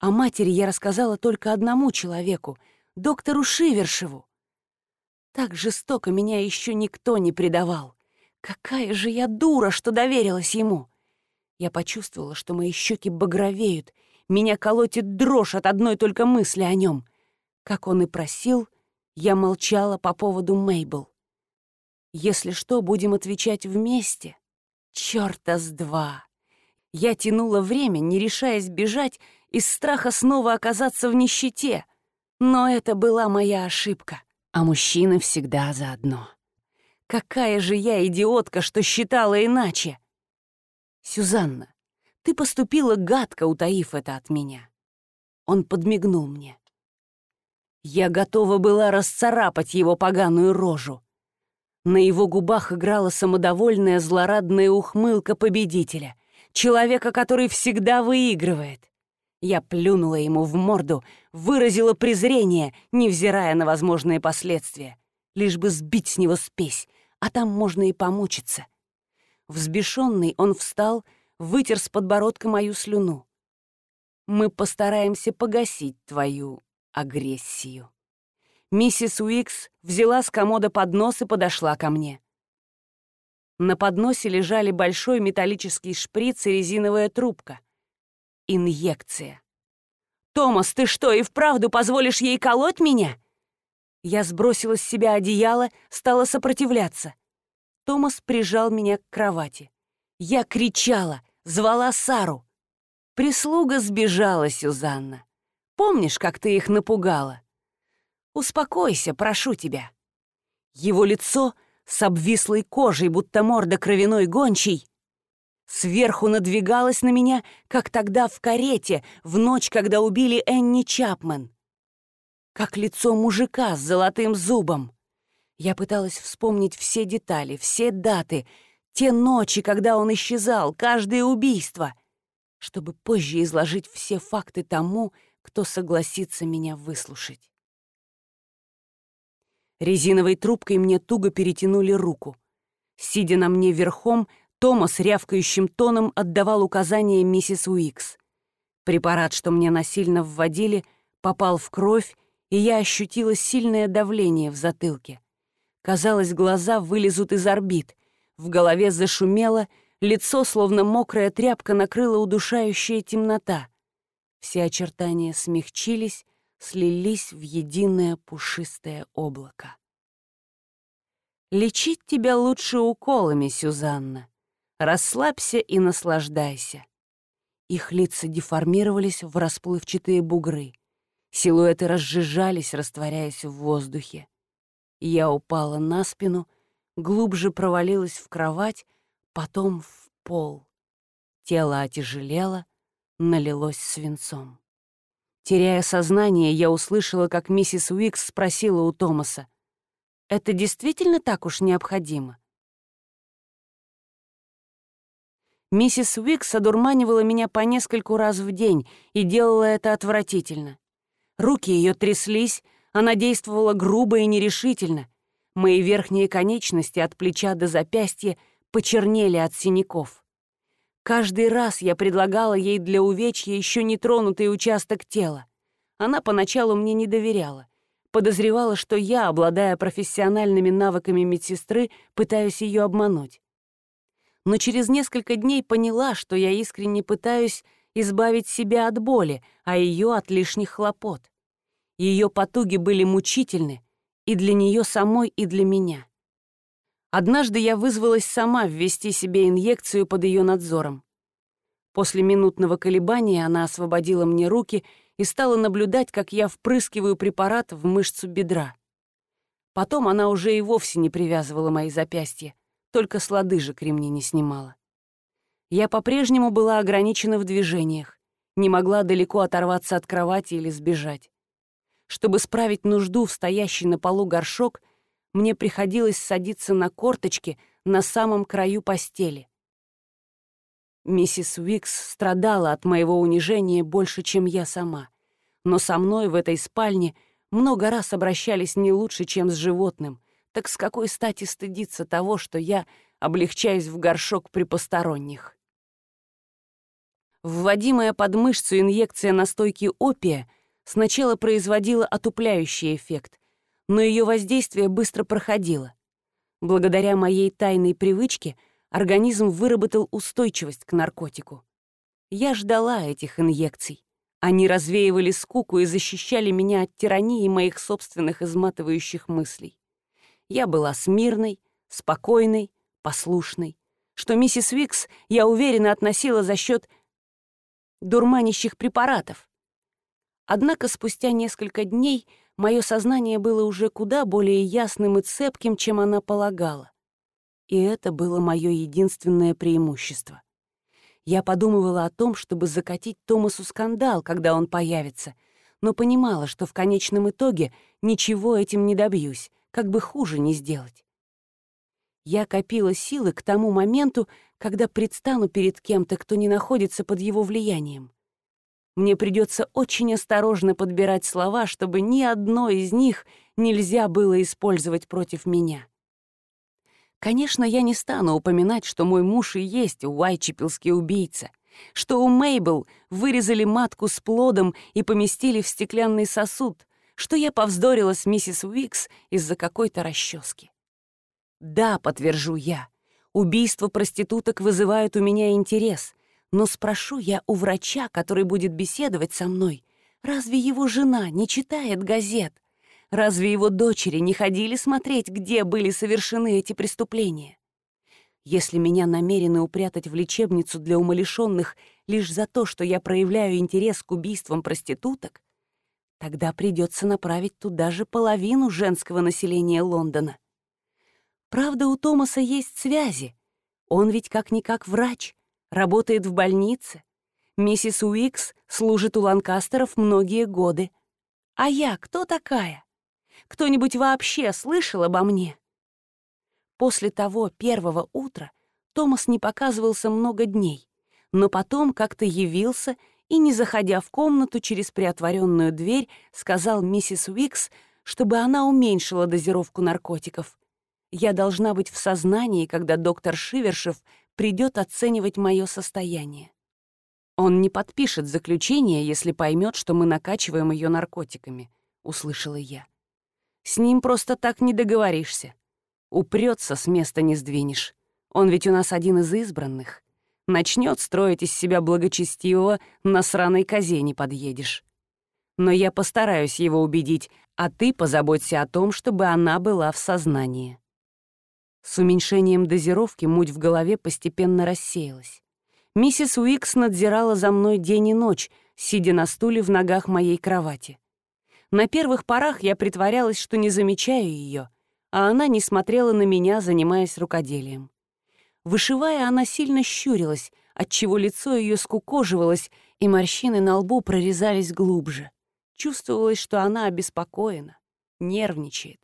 О матери я рассказала только одному человеку — доктору Шивершеву. Так жестоко меня еще никто не предавал. Какая же я дура, что доверилась ему! Я почувствовала, что мои щеки багровеют, меня колотит дрожь от одной только мысли о нем. Как он и просил, я молчала по поводу Мейбл. Если что, будем отвечать вместе. Чёрта с два! Я тянула время, не решаясь бежать, из страха снова оказаться в нищете. Но это была моя ошибка а мужчины всегда заодно. Какая же я идиотка, что считала иначе! Сюзанна, ты поступила гадко, утаив это от меня. Он подмигнул мне. Я готова была расцарапать его поганую рожу. На его губах играла самодовольная злорадная ухмылка победителя, человека, который всегда выигрывает. Я плюнула ему в морду, выразила презрение, невзирая на возможные последствия, лишь бы сбить с него спесь, а там можно и помучиться. Взбешенный он встал, вытер с подбородка мою слюну. «Мы постараемся погасить твою агрессию». Миссис Уикс взяла с комода поднос и подошла ко мне. На подносе лежали большой металлический шприц и резиновая трубка. Инъекция. «Томас, ты что, и вправду позволишь ей колоть меня?» Я сбросила с себя одеяло, стала сопротивляться. Томас прижал меня к кровати. Я кричала, звала Сару. Прислуга сбежала, Сюзанна. Помнишь, как ты их напугала? Успокойся, прошу тебя. Его лицо с обвислой кожей, будто морда кровяной гончей, Сверху надвигалась на меня, как тогда в карете, в ночь, когда убили Энни Чапман. Как лицо мужика с золотым зубом. Я пыталась вспомнить все детали, все даты, те ночи, когда он исчезал, каждое убийство, чтобы позже изложить все факты тому, кто согласится меня выслушать. Резиновой трубкой мне туго перетянули руку. Сидя на мне верхом, Томас рявкающим тоном отдавал указания миссис Уикс. Препарат, что мне насильно вводили, попал в кровь, и я ощутила сильное давление в затылке. Казалось, глаза вылезут из орбит, в голове зашумело, лицо, словно мокрая тряпка, накрыла удушающая темнота. Все очертания смягчились, слились в единое пушистое облако. «Лечить тебя лучше уколами, Сюзанна», Расслабься и наслаждайся. Их лица деформировались в расплывчатые бугры. Силуэты разжижались, растворяясь в воздухе. Я упала на спину, глубже провалилась в кровать, потом в пол. Тело отяжелело, налилось свинцом. Теряя сознание, я услышала, как миссис Уикс спросила у Томаса, «Это действительно так уж необходимо?» Миссис Уикс одурманивала меня по нескольку раз в день и делала это отвратительно. Руки ее тряслись, она действовала грубо и нерешительно. Мои верхние конечности от плеча до запястья почернели от синяков. Каждый раз я предлагала ей для увечья еще нетронутый участок тела. Она поначалу мне не доверяла. Подозревала, что я, обладая профессиональными навыками медсестры, пытаюсь ее обмануть но через несколько дней поняла, что я искренне пытаюсь избавить себя от боли, а ее от лишних хлопот. Ее потуги были мучительны и для нее самой, и для меня. Однажды я вызвалась сама ввести себе инъекцию под ее надзором. После минутного колебания она освободила мне руки и стала наблюдать, как я впрыскиваю препарат в мышцу бедра. Потом она уже и вовсе не привязывала мои запястья, только с лодыжек ремни не снимала. Я по-прежнему была ограничена в движениях, не могла далеко оторваться от кровати или сбежать. Чтобы справить нужду в стоящий на полу горшок, мне приходилось садиться на корточки на самом краю постели. Миссис Уикс страдала от моего унижения больше, чем я сама, но со мной в этой спальне много раз обращались не лучше, чем с животным, так с какой стати стыдиться того, что я облегчаюсь в горшок при посторонних? Вводимая под мышцу инъекция настойки опия сначала производила отупляющий эффект, но ее воздействие быстро проходило. Благодаря моей тайной привычке организм выработал устойчивость к наркотику. Я ждала этих инъекций. Они развеивали скуку и защищали меня от тирании моих собственных изматывающих мыслей. Я была смирной, спокойной, послушной, что миссис Викс, я уверенно, относила за счет дурманящих препаратов. Однако спустя несколько дней мое сознание было уже куда более ясным и цепким, чем она полагала. и это было мое единственное преимущество. Я подумывала о том, чтобы закатить Томасу скандал, когда он появится, но понимала, что в конечном итоге ничего этим не добьюсь, как бы хуже не сделать. Я копила силы к тому моменту, когда предстану перед кем-то, кто не находится под его влиянием. Мне придется очень осторожно подбирать слова, чтобы ни одно из них нельзя было использовать против меня. Конечно, я не стану упоминать, что мой муж и есть уайчепилский убийца, что у Мейбл вырезали матку с плодом и поместили в стеклянный сосуд, что я повздорила с миссис Уикс из-за какой-то расчески. Да, подтвержу я, убийство проституток вызывает у меня интерес, но спрошу я у врача, который будет беседовать со мной, разве его жена не читает газет? Разве его дочери не ходили смотреть, где были совершены эти преступления? Если меня намерены упрятать в лечебницу для умалишенных лишь за то, что я проявляю интерес к убийствам проституток, тогда придется направить туда же половину женского населения Лондона. Правда, у Томаса есть связи. Он ведь как-никак врач, работает в больнице. Миссис Уикс служит у Ланкастеров многие годы. А я кто такая? Кто-нибудь вообще слышал обо мне? После того первого утра Томас не показывался много дней, но потом как-то явился и, не заходя в комнату через приотворенную дверь, сказал миссис Уикс, чтобы она уменьшила дозировку наркотиков. Я должна быть в сознании, когда доктор Шивершев придет оценивать мое состояние. Он не подпишет заключение, если поймет, что мы накачиваем ее наркотиками, услышала я. С ним просто так не договоришься. Упрется, с места не сдвинешь. Он ведь у нас один из избранных. Начнет строить из себя благочестивого, на сраной козе не подъедешь. Но я постараюсь его убедить, а ты позаботься о том, чтобы она была в сознании. С уменьшением дозировки муть в голове постепенно рассеялась. Миссис Уикс надзирала за мной день и ночь, сидя на стуле в ногах моей кровати. На первых порах я притворялась, что не замечаю ее, а она не смотрела на меня, занимаясь рукоделием. Вышивая, она сильно щурилась, отчего лицо ее скукоживалось, и морщины на лбу прорезались глубже. Чувствовалось, что она обеспокоена, нервничает.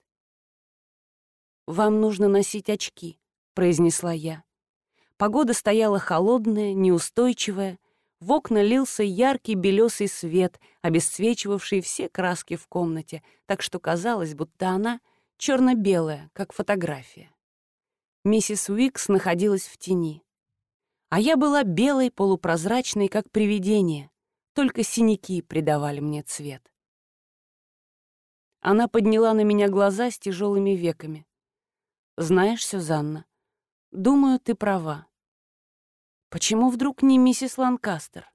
«Вам нужно носить очки», — произнесла я. Погода стояла холодная, неустойчивая, в окна лился яркий белесый свет, обесцвечивавший все краски в комнате, так что казалось, будто она черно-белая, как фотография. Миссис Уикс находилась в тени. А я была белой, полупрозрачной, как привидение, только синяки придавали мне цвет. Она подняла на меня глаза с тяжелыми веками. «Знаешь, Сюзанна, думаю, ты права. Почему вдруг не миссис Ланкастер?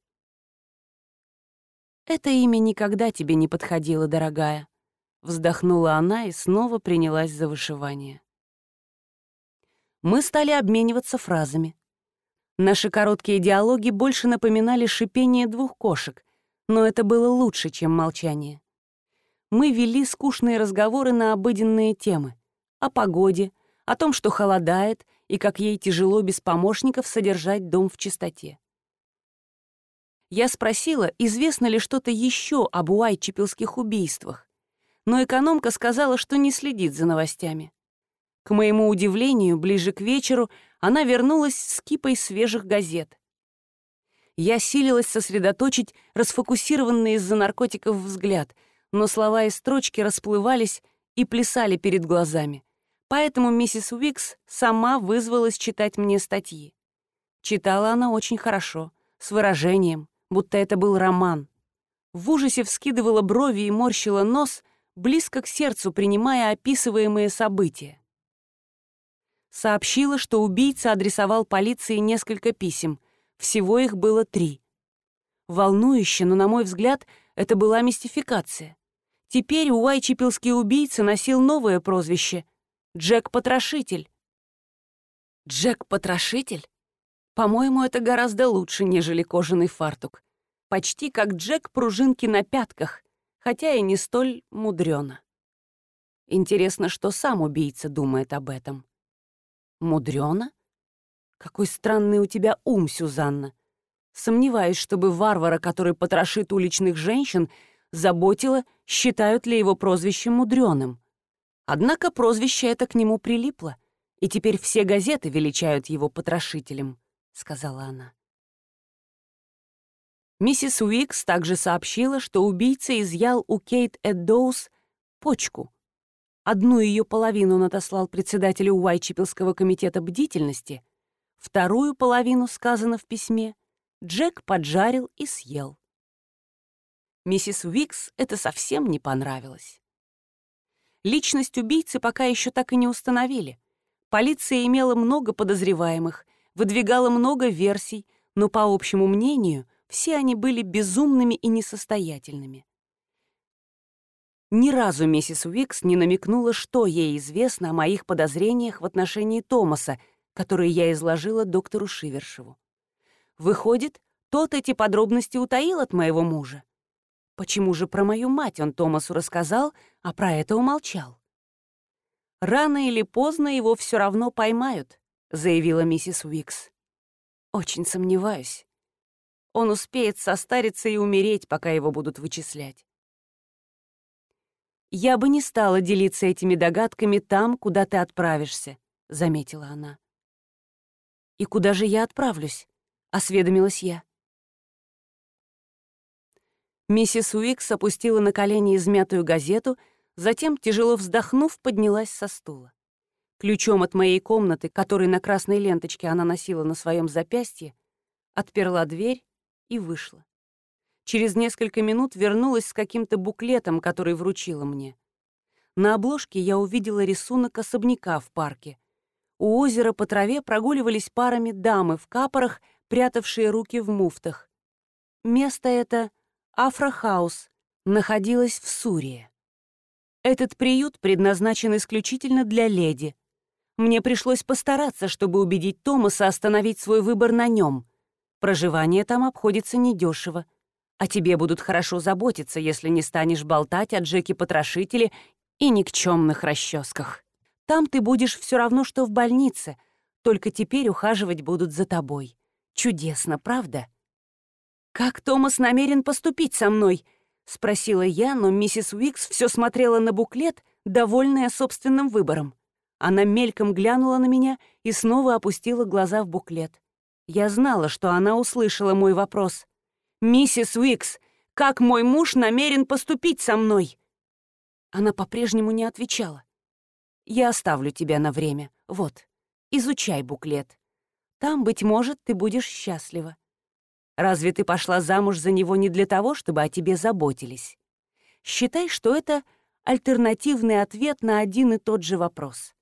Это имя никогда тебе не подходило, дорогая. Вздохнула она и снова принялась за вышивание. Мы стали обмениваться фразами. Наши короткие диалоги больше напоминали шипение двух кошек, но это было лучше, чем молчание. Мы вели скучные разговоры на обыденные темы. О погоде, о том, что холодает, и как ей тяжело без помощников содержать дом в чистоте. Я спросила, известно ли что-то еще об уайчепилских убийствах, но экономка сказала, что не следит за новостями. К моему удивлению, ближе к вечеру она вернулась с кипой свежих газет. Я силилась сосредоточить расфокусированный из-за наркотиков взгляд, но слова и строчки расплывались и плясали перед глазами. Поэтому миссис Уикс сама вызвалась читать мне статьи. Читала она очень хорошо, с выражением, будто это был роман. В ужасе вскидывала брови и морщила нос, близко к сердцу принимая описываемые события. Сообщила, что убийца адресовал полиции несколько писем, всего их было три. Волнующе, но, на мой взгляд, это была мистификация. Теперь Уайчепилский убийца носил новое прозвище — Джек-потрошитель. Джек-потрошитель? По-моему, это гораздо лучше, нежели кожаный фартук. Почти как Джек-пружинки на пятках, хотя и не столь мудрено. Интересно, что сам убийца думает об этом. Мудрёно? Какой странный у тебя ум, Сюзанна. Сомневаюсь, чтобы варвара, который потрошит уличных женщин, заботило, считают ли его прозвище мудрёным. Однако прозвище это к нему прилипло, и теперь все газеты величают его потрошителем, — сказала она. Миссис Уикс также сообщила, что убийца изъял у Кейт Эддоус почку. Одну ее половину он председателю Уайчепилского комитета бдительности, вторую половину, сказано в письме, Джек поджарил и съел. Миссис Уикс это совсем не понравилось. Личность убийцы пока еще так и не установили. Полиция имела много подозреваемых, выдвигала много версий, но, по общему мнению, все они были безумными и несостоятельными. Ни разу миссис Уикс не намекнула, что ей известно о моих подозрениях в отношении Томаса, которые я изложила доктору Шивершеву. Выходит, тот эти подробности утаил от моего мужа. Почему же про мою мать он Томасу рассказал, а про это умолчал? «Рано или поздно его все равно поймают», — заявила миссис Уикс. «Очень сомневаюсь. Он успеет состариться и умереть, пока его будут вычислять. «Я бы не стала делиться этими догадками там, куда ты отправишься», — заметила она. «И куда же я отправлюсь?» — осведомилась я. Миссис Уикс опустила на колени измятую газету, затем, тяжело вздохнув, поднялась со стула. Ключом от моей комнаты, который на красной ленточке она носила на своем запястье, отперла дверь и вышла. Через несколько минут вернулась с каким-то буклетом, который вручила мне. На обложке я увидела рисунок особняка в парке. У озера по траве прогуливались парами дамы в капорах, прятавшие руки в муфтах. Место это Афрохаус, находилось в Суррее. Этот приют предназначен исключительно для леди. Мне пришлось постараться, чтобы убедить Томаса остановить свой выбор на нем — Проживание там обходится недешево. О тебе будут хорошо заботиться, если не станешь болтать о Джеке-потрошителе и никчемных расческах. Там ты будешь все равно, что в больнице, только теперь ухаживать будут за тобой. Чудесно, правда? «Как Томас намерен поступить со мной?» — спросила я, но миссис Уикс все смотрела на буклет, довольная собственным выбором. Она мельком глянула на меня и снова опустила глаза в буклет. Я знала, что она услышала мой вопрос. «Миссис Уикс, как мой муж намерен поступить со мной?» Она по-прежнему не отвечала. «Я оставлю тебя на время. Вот, изучай буклет. Там, быть может, ты будешь счастлива. Разве ты пошла замуж за него не для того, чтобы о тебе заботились? Считай, что это альтернативный ответ на один и тот же вопрос».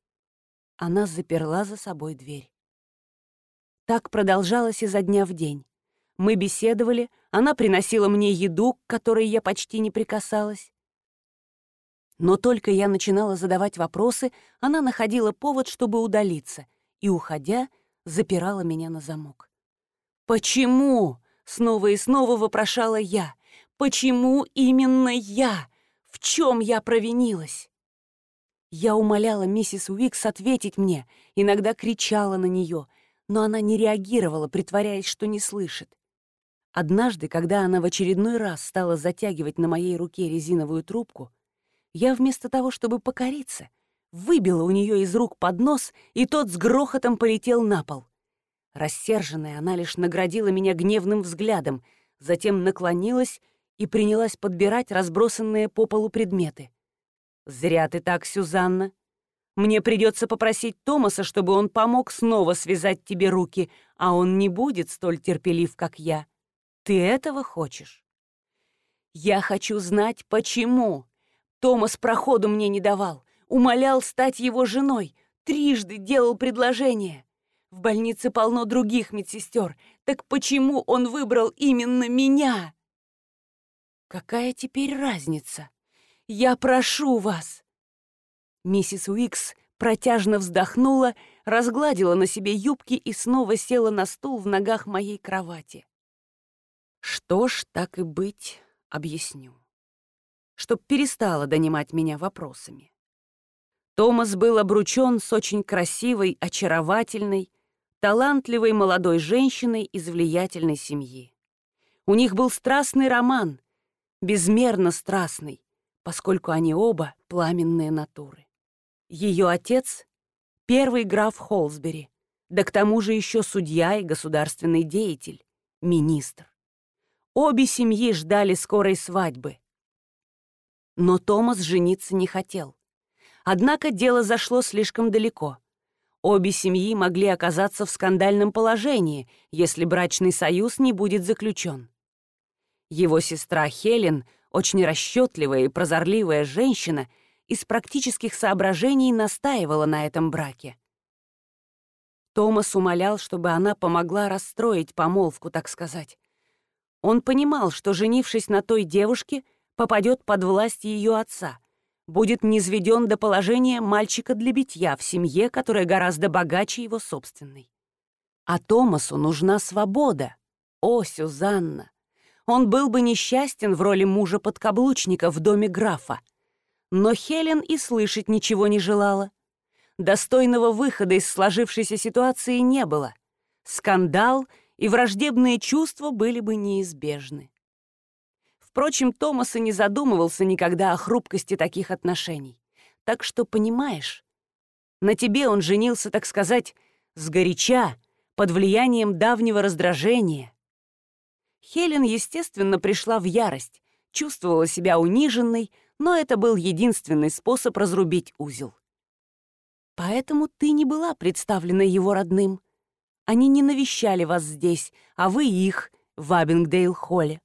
Она заперла за собой дверь. Так продолжалось изо дня в день. Мы беседовали, она приносила мне еду, к которой я почти не прикасалась. Но только я начинала задавать вопросы, она находила повод, чтобы удалиться, и, уходя, запирала меня на замок. «Почему?» — снова и снова вопрошала я. «Почему именно я? В чем я провинилась?» Я умоляла миссис Уикс ответить мне, иногда кричала на нее — но она не реагировала, притворяясь, что не слышит. Однажды, когда она в очередной раз стала затягивать на моей руке резиновую трубку, я вместо того, чтобы покориться, выбила у нее из рук поднос, и тот с грохотом полетел на пол. Рассерженная, она лишь наградила меня гневным взглядом, затем наклонилась и принялась подбирать разбросанные по полу предметы. «Зря ты так, Сюзанна. Мне придется попросить Томаса, чтобы он помог снова связать тебе руки, а он не будет столь терпелив, как я. Ты этого хочешь? Я хочу знать, почему. Томас проходу мне не давал, умолял стать его женой, трижды делал предложение. В больнице полно других медсестер. Так почему он выбрал именно меня? Какая теперь разница? Я прошу вас, Миссис Уикс протяжно вздохнула, разгладила на себе юбки и снова села на стул в ногах моей кровати. Что ж, так и быть, объясню. Чтоб перестала донимать меня вопросами. Томас был обручен с очень красивой, очаровательной, талантливой молодой женщиной из влиятельной семьи. У них был страстный роман, безмерно страстный, поскольку они оба пламенные натуры. Ее отец — первый граф Холсбери, да к тому же еще судья и государственный деятель, министр. Обе семьи ждали скорой свадьбы. Но Томас жениться не хотел. Однако дело зашло слишком далеко. Обе семьи могли оказаться в скандальном положении, если брачный союз не будет заключен. Его сестра Хелен, очень расчетливая и прозорливая женщина, из практических соображений настаивала на этом браке. Томас умолял, чтобы она помогла расстроить помолвку, так сказать. Он понимал, что, женившись на той девушке, попадет под власть ее отца, будет низведен до положения мальчика для битья в семье, которая гораздо богаче его собственной. А Томасу нужна свобода. О, Сюзанна! он был бы несчастен в роли мужа-подкаблучника в доме графа. Но Хелен и слышать ничего не желала. Достойного выхода из сложившейся ситуации не было. Скандал и враждебные чувства были бы неизбежны. Впрочем, Томас и не задумывался никогда о хрупкости таких отношений. Так что, понимаешь, на тебе он женился, так сказать, сгоряча, под влиянием давнего раздражения, Хелен, естественно, пришла в ярость, чувствовала себя униженной, но это был единственный способ разрубить узел. Поэтому ты не была представлена его родным. Они не навещали вас здесь, а вы их в Абингдейл-холле.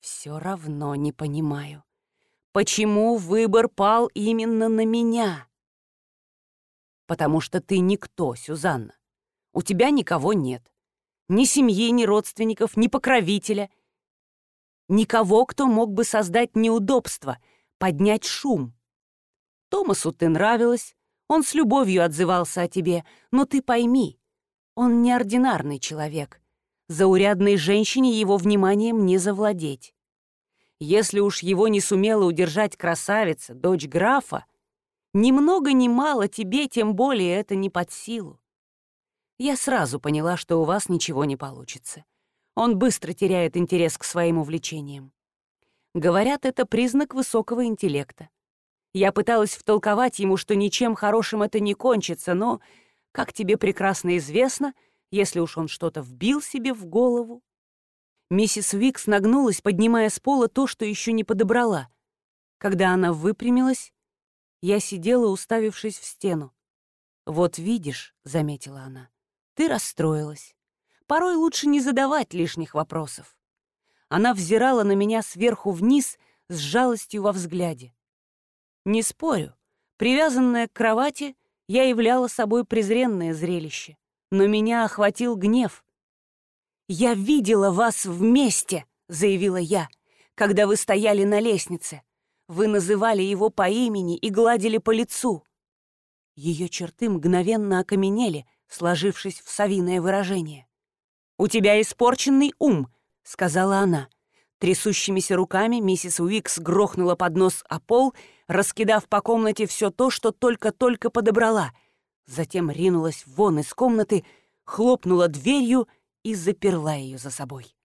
Все равно не понимаю, почему выбор пал именно на меня? Потому что ты никто, Сюзанна. У тебя никого нет. Ни семьи, ни родственников, ни покровителя. Никого, кто мог бы создать неудобства, поднять шум. Томасу ты нравилась, он с любовью отзывался о тебе, но ты пойми, он неординарный человек. Заурядной женщине его вниманием не завладеть. Если уж его не сумела удержать красавица, дочь графа, ни много ни мало тебе, тем более это не под силу. Я сразу поняла, что у вас ничего не получится. Он быстро теряет интерес к своим увлечениям. Говорят, это признак высокого интеллекта. Я пыталась втолковать ему, что ничем хорошим это не кончится, но, как тебе прекрасно известно, если уж он что-то вбил себе в голову... Миссис Викс нагнулась, поднимая с пола то, что еще не подобрала. Когда она выпрямилась, я сидела, уставившись в стену. «Вот видишь», — заметила она, — ты расстроилась. Порой лучше не задавать лишних вопросов. Она взирала на меня сверху вниз с жалостью во взгляде. Не спорю, привязанная к кровати, я являла собой презренное зрелище, но меня охватил гнев. «Я видела вас вместе», — заявила я, «когда вы стояли на лестнице. Вы называли его по имени и гладили по лицу». Ее черты мгновенно окаменели — сложившись в совиное выражение. «У тебя испорченный ум», — сказала она. Трясущимися руками миссис Уикс грохнула под нос о пол, раскидав по комнате все то, что только-только подобрала. Затем ринулась вон из комнаты, хлопнула дверью и заперла ее за собой.